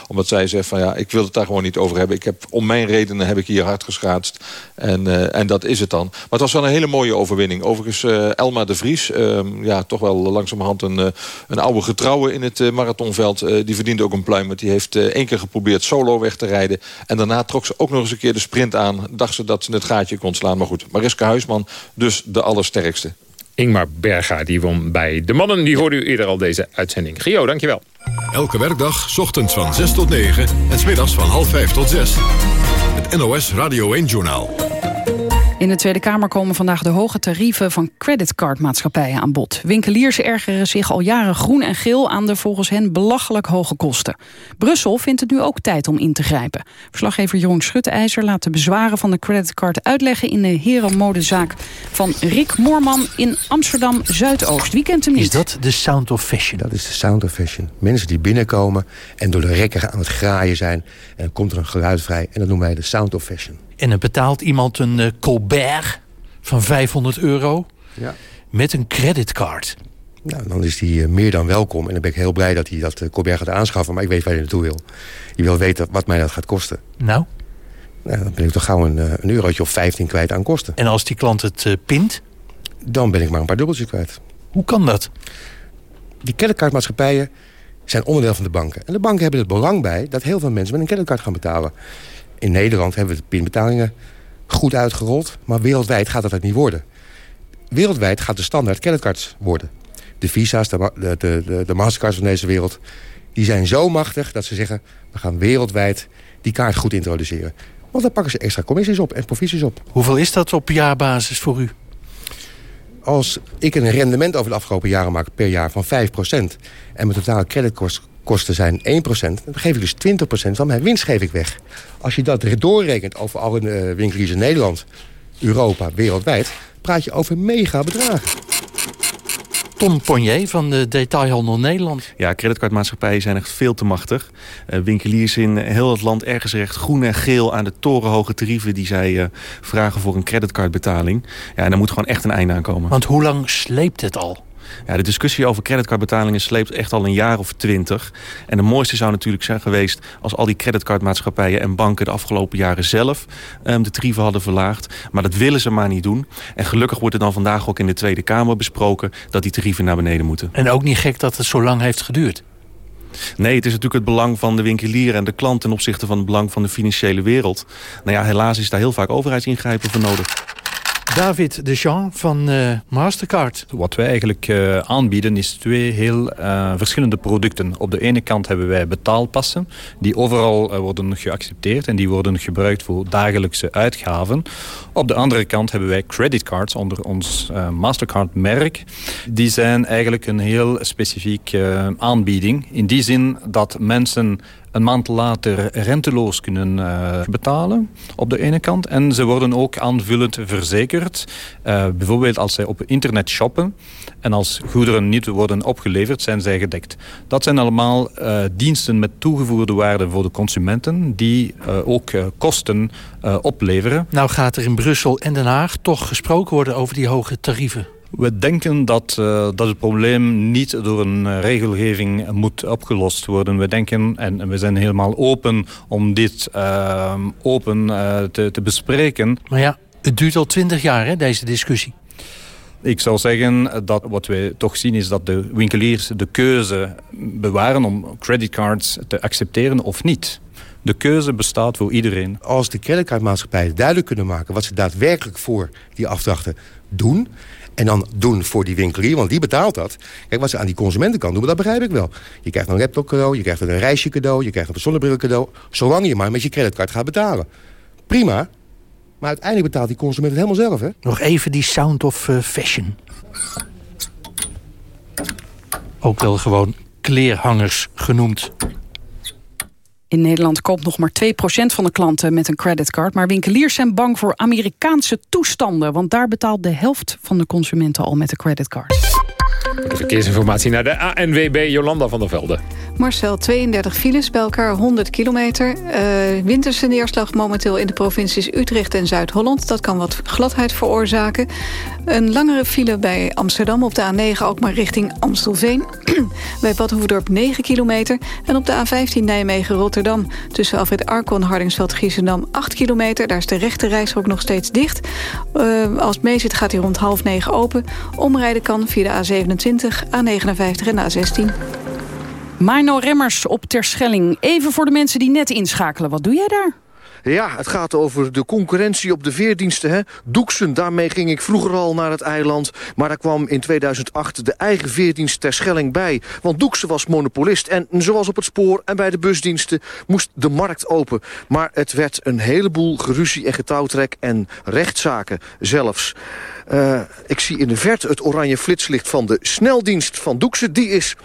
[SPEAKER 46] Omdat zij zegt van ja, ik wil het daar gewoon niet over hebben. Ik heb, om mijn redenen heb ik hier hard geschaatst. En, uh, en dat is het dan. Maar het was wel een hele mooie overwinning. Overigens uh, Elma de Vries, uh, ja, toch wel langzamerhand een, een oude getrouwe in het marathonveld. die verdiende ook een pluim. Want die heeft één keer geprobeerd solo weg te rijden. En daarna trok ze ook nog eens een keer de sprint aan. Dacht ze dat ze het gaatje kon slaan. Maar goed, Mariska Huisman dus de allersterkste.
[SPEAKER 3] Ingmar Berga die won bij de mannen. Die hoorde u eerder al deze uitzending. Gio, dankjewel.
[SPEAKER 1] Elke werkdag, ochtends van 6 tot 9 en smiddags van half 5 tot 6. Het NOS Radio 1-journaal.
[SPEAKER 2] In de Tweede Kamer komen vandaag de hoge tarieven van creditcardmaatschappijen aan bod. Winkeliers ergeren zich al jaren groen en geel aan de volgens hen belachelijk hoge kosten. Brussel vindt het nu ook tijd om in te grijpen. Verslaggever Jeroen Schutteijzer laat de bezwaren van de creditcard uitleggen in de herenmodezaak van Rick Moorman in Amsterdam Zuidoost. Wie kent hem niet?
[SPEAKER 47] Is dat de Sound of Fashion?
[SPEAKER 48] Dat is de Sound of Fashion. Mensen die binnenkomen en door de rekken aan het graaien zijn. En dan komt er een geluid vrij en dat noemen wij de Sound of Fashion.
[SPEAKER 47] En dan betaalt iemand een uh, Colbert van 500 euro
[SPEAKER 48] ja.
[SPEAKER 47] met een creditcard.
[SPEAKER 48] Nou, dan is die uh, meer dan welkom. En dan ben ik heel blij dat hij dat uh, Colbert gaat aanschaffen. Maar ik weet waar hij naartoe wil. Je wil weten wat mij dat gaat kosten.
[SPEAKER 47] Nou?
[SPEAKER 48] nou dan ben ik toch gauw een, een eurotje of 15 kwijt aan kosten.
[SPEAKER 47] En als die klant het pint?
[SPEAKER 48] Dan ben ik maar een paar dubbeltjes kwijt.
[SPEAKER 47] Hoe kan dat?
[SPEAKER 48] Die creditcardmaatschappijen zijn onderdeel van de banken. En de banken hebben er belang bij dat heel veel mensen met een creditcard gaan betalen. In Nederland hebben we de pinbetalingen goed uitgerold. Maar wereldwijd gaat dat het niet worden. Wereldwijd gaat de standaard creditcards worden. De Visa's, de, de, de, de Mastercards van deze wereld... die zijn zo machtig dat ze zeggen... we gaan wereldwijd die kaart goed introduceren. Want dan pakken ze extra commissies op en provisies op.
[SPEAKER 47] Hoeveel is dat op jaarbasis voor u?
[SPEAKER 48] Als ik een rendement over de afgelopen jaren maak per jaar van 5%... en mijn totale creditkosten zijn 1%... dan geef ik dus 20% van mijn winst geef ik weg. Als je dat doorrekent over alle winkeliers in Nederland... Europa, wereldwijd... praat je over mega bedragen.
[SPEAKER 47] Tom Ponier van de Detailhandel Nederland.
[SPEAKER 49] Ja, creditcardmaatschappijen zijn echt veel te machtig. Uh, winkeliers in heel het land ergens recht groen en geel... aan de torenhoge tarieven die zij uh, vragen voor een creditcardbetaling. Ja, en daar moet gewoon echt een einde aan komen.
[SPEAKER 47] Want hoe lang sleept het al?
[SPEAKER 49] Ja, de discussie over creditcardbetalingen sleept echt al een jaar of twintig. En de mooiste zou natuurlijk zijn geweest... als al die creditcardmaatschappijen en banken de afgelopen jaren zelf... Um, de tarieven hadden verlaagd. Maar dat willen ze maar niet doen. En gelukkig wordt het dan vandaag ook in de Tweede Kamer besproken... dat die tarieven naar beneden moeten.
[SPEAKER 47] En ook niet gek dat het zo lang heeft geduurd.
[SPEAKER 49] Nee, het is natuurlijk het belang van de winkelier en de klant... ten opzichte van het belang van de financiële wereld. Nou ja, helaas is daar heel vaak overheidsingrijpen voor nodig.
[SPEAKER 47] David Deschamps van uh, Mastercard.
[SPEAKER 50] Wat wij eigenlijk uh, aanbieden is twee heel uh, verschillende producten. Op de ene kant hebben wij betaalpassen die overal worden geaccepteerd en die worden gebruikt voor dagelijkse uitgaven. Op de andere kant hebben wij creditcards onder ons Mastercard merk. Die zijn eigenlijk een heel specifieke aanbieding. In die zin dat mensen een maand later renteloos kunnen uh, betalen op de ene kant. En ze worden ook aanvullend verzekerd. Uh, bijvoorbeeld als zij op internet shoppen en als goederen niet worden opgeleverd, zijn zij gedekt. Dat zijn allemaal uh, diensten met toegevoegde waarde voor de consumenten die ook kosten opleveren.
[SPEAKER 47] Nou gaat er in Brussel en Den Haag toch gesproken worden over die hoge tarieven.
[SPEAKER 50] We denken dat, uh, dat het probleem niet door een uh, regelgeving moet opgelost worden. We denken, en we zijn helemaal open om dit uh, open te, te, bespreken.
[SPEAKER 47] Maar ja, het duurt al twintig jaar, hè, deze discussie.
[SPEAKER 50] Ik zou zeggen dat wat we toch zien is dat de winkeliers de keuze bewaren om creditcards te accepteren of niet. De keuze bestaat voor iedereen.
[SPEAKER 48] Als de creditcardmaatschappijen duidelijk kunnen maken... wat ze daadwerkelijk voor die afdrachten doen... En dan doen voor die winkelier, want die betaalt dat. Kijk, wat ze aan die consumentenkant doen, dat begrijp ik wel. Je krijgt een laptop cadeau, je krijgt een reisje cadeau... je krijgt een zonnebril cadeau, zolang je maar met je creditcard gaat betalen. Prima, maar uiteindelijk betaalt die consument het helemaal zelf, hè?
[SPEAKER 47] Nog even die sound of uh, fashion. Ook wel gewoon kleerhangers genoemd.
[SPEAKER 2] In Nederland koopt nog maar 2% van de klanten met een creditcard. Maar winkeliers zijn bang voor Amerikaanse toestanden. Want daar betaalt de helft van de consumenten al met een creditcard.
[SPEAKER 3] De verkeersinformatie naar de ANWB Jolanda van der Velde.
[SPEAKER 9] Marcel, 32 files, bij elkaar 100 kilometer. Uh, winterse neerslag momenteel in de provincies Utrecht en Zuid-Holland. Dat kan wat gladheid veroorzaken. Een langere file bij Amsterdam op de A9, ook maar richting Amstelveen. bij Bad Hoefdorp 9 kilometer. En op de A15 Nijmegen-Rotterdam tussen Alfred Arkon, Hardingsveld-Giessendam 8 kilometer. Daar is de rechte reis ook nog steeds dicht. Uh, als het mee zit gaat hij rond half negen open. Omrijden kan via de A27, A59 en A16.
[SPEAKER 2] Mino Remmers op Terschelling. Even voor de mensen die net inschakelen. Wat doe jij daar?
[SPEAKER 32] Ja, het gaat over de concurrentie op de veerdiensten. Hè? Doeksen, daarmee ging ik vroeger al naar het eiland. Maar daar kwam in 2008 de eigen veerdienst ter Schelling bij. Want Doeksen was monopolist. En zoals op het spoor en bij de busdiensten moest de markt open. Maar het werd een heleboel geruzie en getouwtrek en rechtszaken zelfs. Uh, ik zie in de verte het oranje flitslicht van de sneldienst van Doeksen. Die is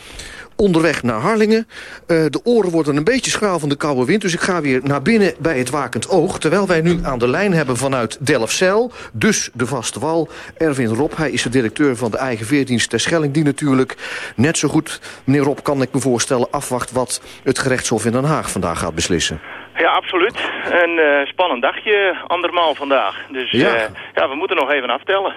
[SPEAKER 32] onderweg naar Harlingen. Uh, de oren worden een beetje schraal van de koude wind... dus ik ga weer naar binnen bij het Wakend Oog... terwijl wij nu aan de lijn hebben vanuit Delfzijl, dus de vaste wal. Erwin Rob, hij is de directeur van de eigen veerdienst ter Schelling... die natuurlijk net zo goed, meneer Rob, kan ik me voorstellen... afwacht wat het gerechtshof in Den Haag vandaag gaat beslissen.
[SPEAKER 51] Ja, absoluut. Een uh, spannend dagje, andermaal vandaag. Dus ja. Uh, ja, we moeten nog even aftellen.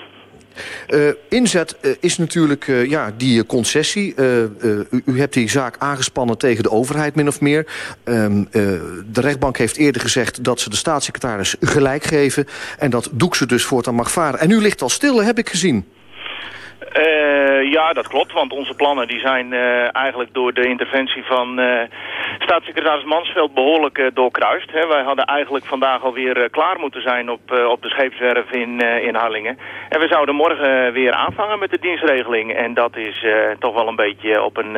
[SPEAKER 32] Uh, inzet uh, is natuurlijk uh, ja, die concessie. U, u, hebt die zaak aangespannen tegen de overheid, min of meer. Um, de rechtbank heeft eerder gezegd dat ze de staatssecretaris gelijk geven... en dat Doekse dus voortaan mag varen. En nu ligt al stil, heb ik gezien.
[SPEAKER 51] Uh, ja, dat klopt, want onze plannen die zijn uh, eigenlijk door de interventie van uh, staatssecretaris Mansveld behoorlijk doorkruist. Hè. Wij hadden eigenlijk vandaag alweer klaar moeten zijn op, op de scheepswerf in, in Harlingen. En we zouden morgen weer aanvangen met de dienstregeling. En dat is toch wel een beetje op een,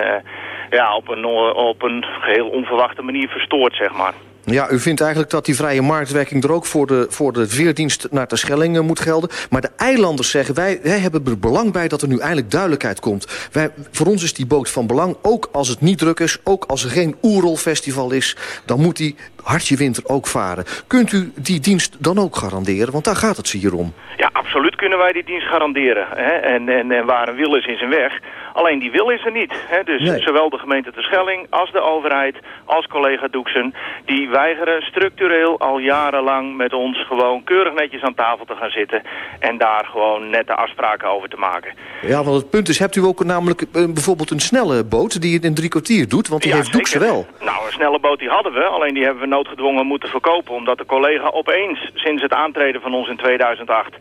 [SPEAKER 51] ja, op, een, op een geheel onverwachte manier verstoord, zeg maar.
[SPEAKER 32] Ja, u vindt eigenlijk dat die vrije marktwerking er ook voor de, voor de veerdienst naar de Schelling moet gelden. Maar de eilanders zeggen, wij, wij hebben er belang bij dat er nu eindelijk duidelijkheid komt. Wij, voor ons is die boot van belang, ook als het niet druk is, ook als er geen Oerolfestival is, dan moet die hartje winter ook varen. Kunt u die dienst dan ook garanderen? Want daar gaat het ze hier om.
[SPEAKER 51] Ja, absoluut kunnen wij die dienst garanderen. Hè? En, en, en waar een wil is, is een weg. Alleen die wil is er niet. Hè? Dus nee. zowel de gemeente Terschelling als de overheid, als collega Doeksen... die weigeren structureel al jarenlang met ons gewoon keurig netjes aan tafel te gaan zitten... en daar gewoon nette afspraken over te maken.
[SPEAKER 32] Ja, want het punt is, hebt u ook namelijk bijvoorbeeld een snelle boot... die het in drie kwartier doet? Want die
[SPEAKER 51] ja,
[SPEAKER 32] heeft Doeksen wel.
[SPEAKER 51] Nou, een snelle boot die hadden we, alleen die hebben we noodgedwongen moeten verkopen... omdat de collega opeens, sinds het aantreden van ons in 2008...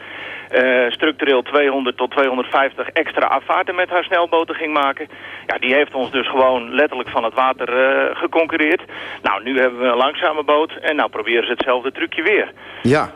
[SPEAKER 51] Uh, structureel 200 tot 250 extra afvaarten met haar snelboten ging maken. Ja, die heeft ons dus gewoon letterlijk van het water uh, geconcurreerd. Nou, nu hebben we een langzame boot en nou proberen ze hetzelfde trucje weer.
[SPEAKER 32] Ja,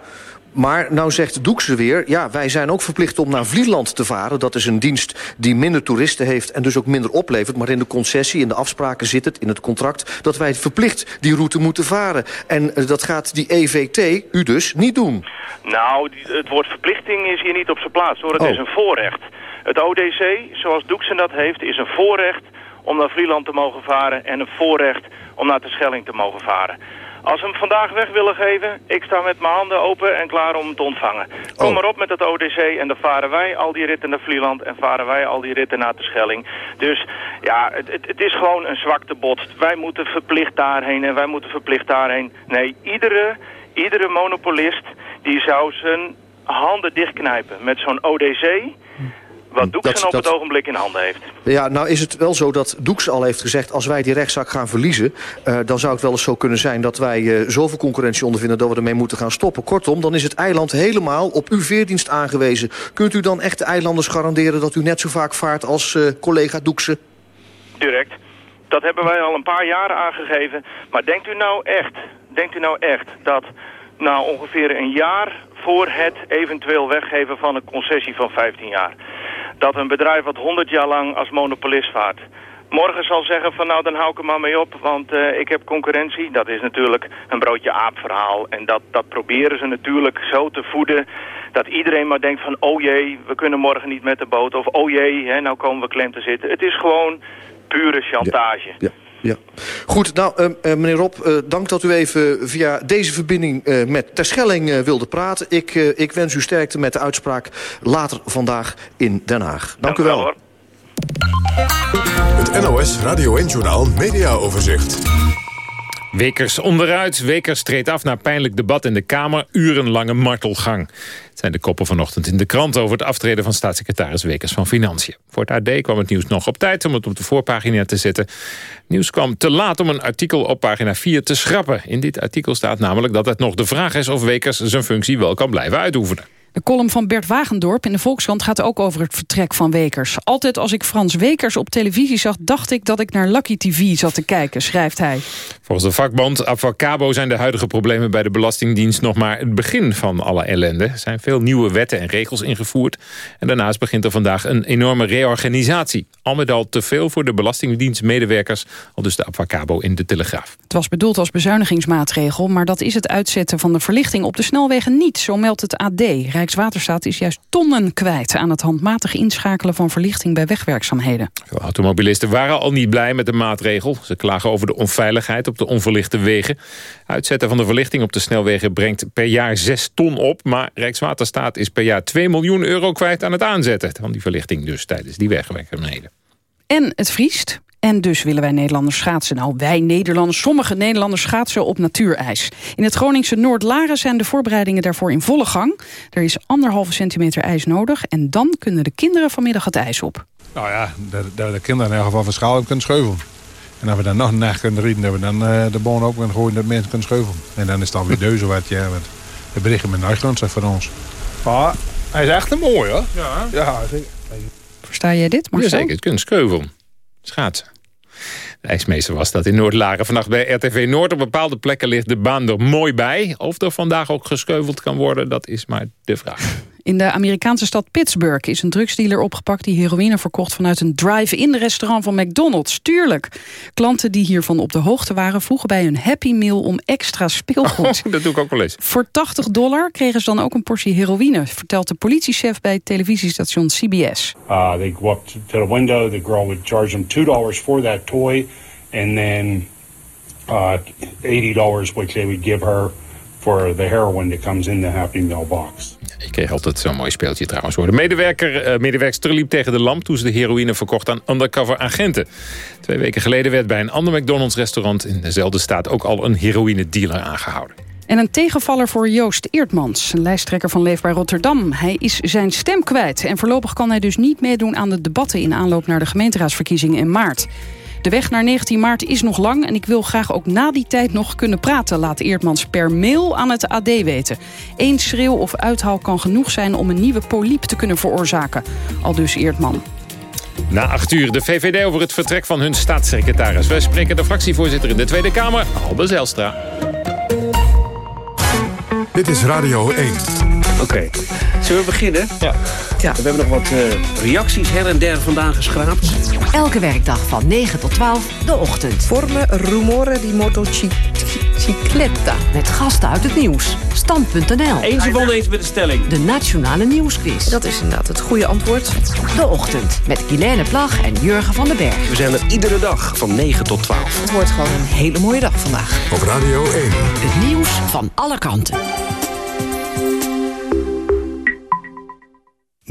[SPEAKER 32] maar nou zegt Doekse weer... ja, wij zijn ook verplicht om naar Vlieland te varen. Dat is een dienst die minder toeristen heeft en dus ook minder oplevert. Maar in de concessie, in de afspraken zit het, in het contract... dat wij verplicht die route moeten varen. En uh, dat gaat die EVT u dus niet doen.
[SPEAKER 51] Nou, het woord verplichting is hier niet op zijn plaats. hoor. Het oh. is een voorrecht. Het ODC, zoals Doeksen dat heeft, is een voorrecht om naar Vlieland te mogen varen... en een voorrecht om naar de Schelling te mogen varen. Als we hem vandaag weg willen geven, ik sta met mijn handen open en klaar om hem te ontvangen. Kom oh. maar op met het ODC en dan varen wij al die ritten naar Vlieland en varen wij al die ritten naar de Schelling. Dus ja, het, het, het is gewoon een zwaktebod. Wij moeten verplicht daarheen en wij moeten verplicht daarheen. Nee, iedere, iedere monopolist die zou zijn handen dichtknijpen met zo'n ODC wat Doeksen op het ogenblik in handen heeft.
[SPEAKER 32] Ja, nou is het wel zo dat Doeks al heeft gezegd... als wij die rechtszaak gaan verliezen... Uh, dan zou het wel eens zo kunnen zijn dat wij uh, zoveel concurrentie ondervinden... dat we ermee moeten gaan stoppen. Kortom, dan is het eiland helemaal op uw veerdienst aangewezen. Kunt u dan echt de eilanders garanderen... dat u net zo vaak vaart als uh, collega Doeksen?
[SPEAKER 51] Direct. Dat hebben wij al een paar jaren aangegeven. Maar denkt u nou echt, denkt u nou echt dat nou ongeveer een jaar voor het eventueel weggeven van een concessie van 15 jaar dat een bedrijf wat 100 jaar lang als monopolist vaart morgen zal zeggen van nou dan hou ik er maar mee op, want uh, ik heb concurrentie. Dat is natuurlijk een broodje aap verhaal. En dat, dat proberen ze natuurlijk zo te voeden dat iedereen maar denkt van oh jee, we kunnen morgen niet met de boot. Of oh jee, hè, nou komen we klem te zitten. Het is gewoon pure chantage.
[SPEAKER 32] Ja, ja. Ja. Goed, nou uh, uh, meneer Rob, uh, dank dat u even via deze verbinding met Terschelling wilde praten. Ik, ik wens u sterkte met de uitspraak later vandaag in Den Haag. Dank, dank u wel. wel
[SPEAKER 1] Het NOS Radio 1 Journaal Media Overzicht.
[SPEAKER 3] Wekers onderuit. Wekers treedt af na pijnlijk debat in de Kamer. Urenlange martelgang. Zijn de koppen vanochtend in de krant over het aftreden van staatssecretaris Wekers van Financiën. Voor het AD kwam het nieuws nog op tijd om het op de voorpagina te zetten. Nieuws kwam te laat om een artikel op pagina 4 te schrappen. In dit artikel staat namelijk dat het nog de vraag is of Wekers zijn functie wel kan blijven uitoefenen.
[SPEAKER 2] De column van Bert Wagendorp in de Volkskrant gaat ook over het vertrek van Wekers. Altijd als ik Frans Wekers op televisie zag... dacht ik dat ik naar Lucky TV zat te kijken, schrijft hij.
[SPEAKER 3] Volgens de vakbond Avacabo zijn de huidige problemen bij de Belastingdienst nog maar het begin van alle ellende. Er zijn veel nieuwe wetten en regels ingevoerd. En daarnaast begint er vandaag een enorme reorganisatie. Al met al te veel voor de Belastingdienstmedewerkers, al dus de Avacabo in de Telegraaf.
[SPEAKER 2] Het was bedoeld als bezuinigingsmaatregel, maar dat is het uitzetten van de verlichting op de snelwegen niet, zo meldt het AD. Rijkswaterstaat is juist tonnen kwijt aan het handmatig inschakelen van verlichting bij wegwerkzaamheden.
[SPEAKER 3] Veel automobilisten waren al niet blij met de maatregel. Ze klagen over de onveiligheid op de onverlichte wegen. Uitzetten van de verlichting op de snelwegen brengt per jaar 6 ton op, maar Rijkswaterstaat is per jaar 2 miljoen euro kwijt aan het aanzetten van die verlichting dus tijdens die wegwerkzaamheden.
[SPEAKER 2] En het vriest. En dus willen wij Nederlanders schaatsen. Nou, wij Nederlanders, sommige Nederlanders schaatsen op natuurijs. In het Groningse Noordlaren zijn de voorbereidingen daarvoor in volle gang. Er is anderhalve centimeter ijs nodig en dan kunnen de kinderen vanmiddag het ijs op.
[SPEAKER 33] Nou ja, dat de, de, kinderen in ieder geval van schaal kunnen scheuvelen. En als we dan nog een nacht kunnen rieden, dat we dan uh, de bonen op kunnen gooien dat mensen kunnen scheuvelen. En dan is het dan weer deuze wat, ja, wat de berichten met Nijgrond zijn voor ons. Maar hij is echt een mooi hoor. Ja, ja
[SPEAKER 2] Versta jij dit, Marcel?
[SPEAKER 3] Jazeker, het kunnen scheuvelen. Schaatsen. De ijsmeester was dat in Noordlaren. Vannacht bij RTV Noord op bepaalde plekken ligt de baan er mooi bij. Of er vandaag ook geskeuveld kan worden, dat is maar de vraag.
[SPEAKER 2] In de Amerikaanse stad Pittsburgh is een drugsdealer opgepakt... die heroïne verkocht vanuit een drive-in restaurant van McDonald's. Tuurlijk. Klanten die hiervan op de hoogte waren... vroegen bij hun Happy Meal om extra speelgoed.
[SPEAKER 3] Oh, dat doe ik ook wel eens.
[SPEAKER 2] Voor 80 dollar kregen ze dan ook een portie heroïne... vertelt de politiechef bij het televisiestation CBS.
[SPEAKER 47] Uh, they go up to the window. The girl would charge them two dollars for that toy... and then uh, $80 which they would give her for the heroin that comes in the Happy Meal box.
[SPEAKER 3] Ik kreeg altijd zo'n mooi speeltje trouwens. De medewerker, uh, medewerkster liep tegen de lamp toen ze de heroïne verkocht aan undercover agenten. Twee weken geleden werd bij een ander McDonald's restaurant in dezelfde staat ook al een heroïne dealer aangehouden.
[SPEAKER 2] En een tegenvaller voor Joost Eertmans, lijsttrekker van Leefbaar Rotterdam. Hij is zijn stem kwijt en voorlopig kan hij dus niet meedoen aan de debatten in aanloop naar de gemeenteraadsverkiezingen in maart. De weg naar 19 maart is nog lang en ik wil graag ook na die tijd nog kunnen praten... laat Eertmans per mail aan het AD weten. Eén schreeuw of uithaal kan genoeg zijn om een nieuwe poliep te kunnen veroorzaken. Al dus Eertman.
[SPEAKER 3] Na acht uur de VVD over het vertrek van hun staatssecretaris. Wij spreken de fractievoorzitter in de Tweede Kamer, Albe Zijlstra.
[SPEAKER 1] Dit is Radio 1.
[SPEAKER 52] Oké. Okay. Zullen we beginnen?
[SPEAKER 53] Ja.
[SPEAKER 52] ja. We hebben nog wat uh, reacties her en der vandaan geschraapt.
[SPEAKER 37] Elke werkdag van 9 tot 12, de ochtend.
[SPEAKER 11] Vormen rumore di motocicletta.
[SPEAKER 37] Met gasten uit het nieuws. Stand.nl.
[SPEAKER 52] Eens of oneens met de stelling.
[SPEAKER 37] De Nationale Nieuwsquiz.
[SPEAKER 11] Dat is inderdaad het goede antwoord.
[SPEAKER 37] De ochtend. Met Guilaine Plag en Jurgen van den Berg.
[SPEAKER 52] We zijn er iedere dag van 9 tot 12.
[SPEAKER 11] Het wordt gewoon een hele mooie dag vandaag.
[SPEAKER 1] Op Radio 1.
[SPEAKER 37] Het nieuws van alle kanten.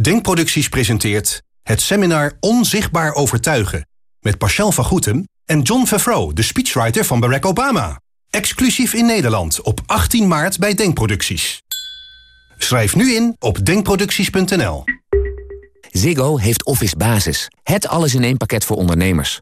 [SPEAKER 54] Denkproducties presenteert het seminar Onzichtbaar Overtuigen... met Pascal van Goetem en John Favreau, de speechwriter van Barack Obama. Exclusief in Nederland op 18 maart bij Denkproducties. Schrijf nu in op denkproducties.nl.
[SPEAKER 26] Ziggo heeft Office Basis. Het alles in één pakket voor ondernemers.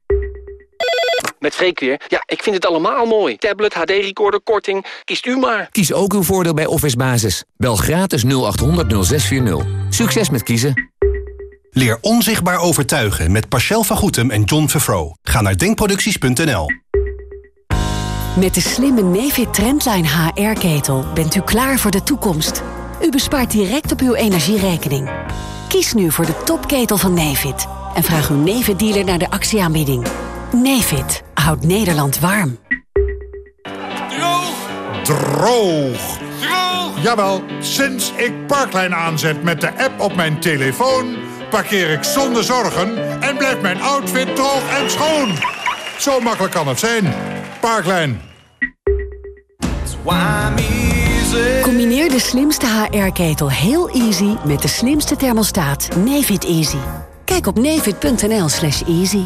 [SPEAKER 52] Met Freek weer. Ja, ik vind het allemaal mooi. Tablet, HD-recorder, korting. Kiest u maar.
[SPEAKER 26] Kies ook uw voordeel bij Office Basis. Bel gratis 0800 0640. Succes met kiezen.
[SPEAKER 54] Leer onzichtbaar overtuigen met Pascal van Goetem en John Favreau. Ga naar denkproducties.nl.
[SPEAKER 37] Met de slimme Nefit Trendline HR-ketel bent u klaar voor de toekomst. U bespaart direct op uw energierekening. Kies nu voor de topketel van Nefit. En vraag uw Nefit-dealer naar de actieaanbieding. Nefit houdt Nederland warm.
[SPEAKER 53] Droog!
[SPEAKER 14] Droog!
[SPEAKER 53] Droog!
[SPEAKER 14] Jawel, sinds ik Parklijn aanzet met de app op mijn telefoon... parkeer ik zonder zorgen en blijft mijn outfit droog en schoon. Zo makkelijk kan het zijn. Parklijn.
[SPEAKER 37] Combineer de slimste HR-ketel heel easy met de slimste thermostaat Nefit Easy. Kijk op nefit.nl slash easy.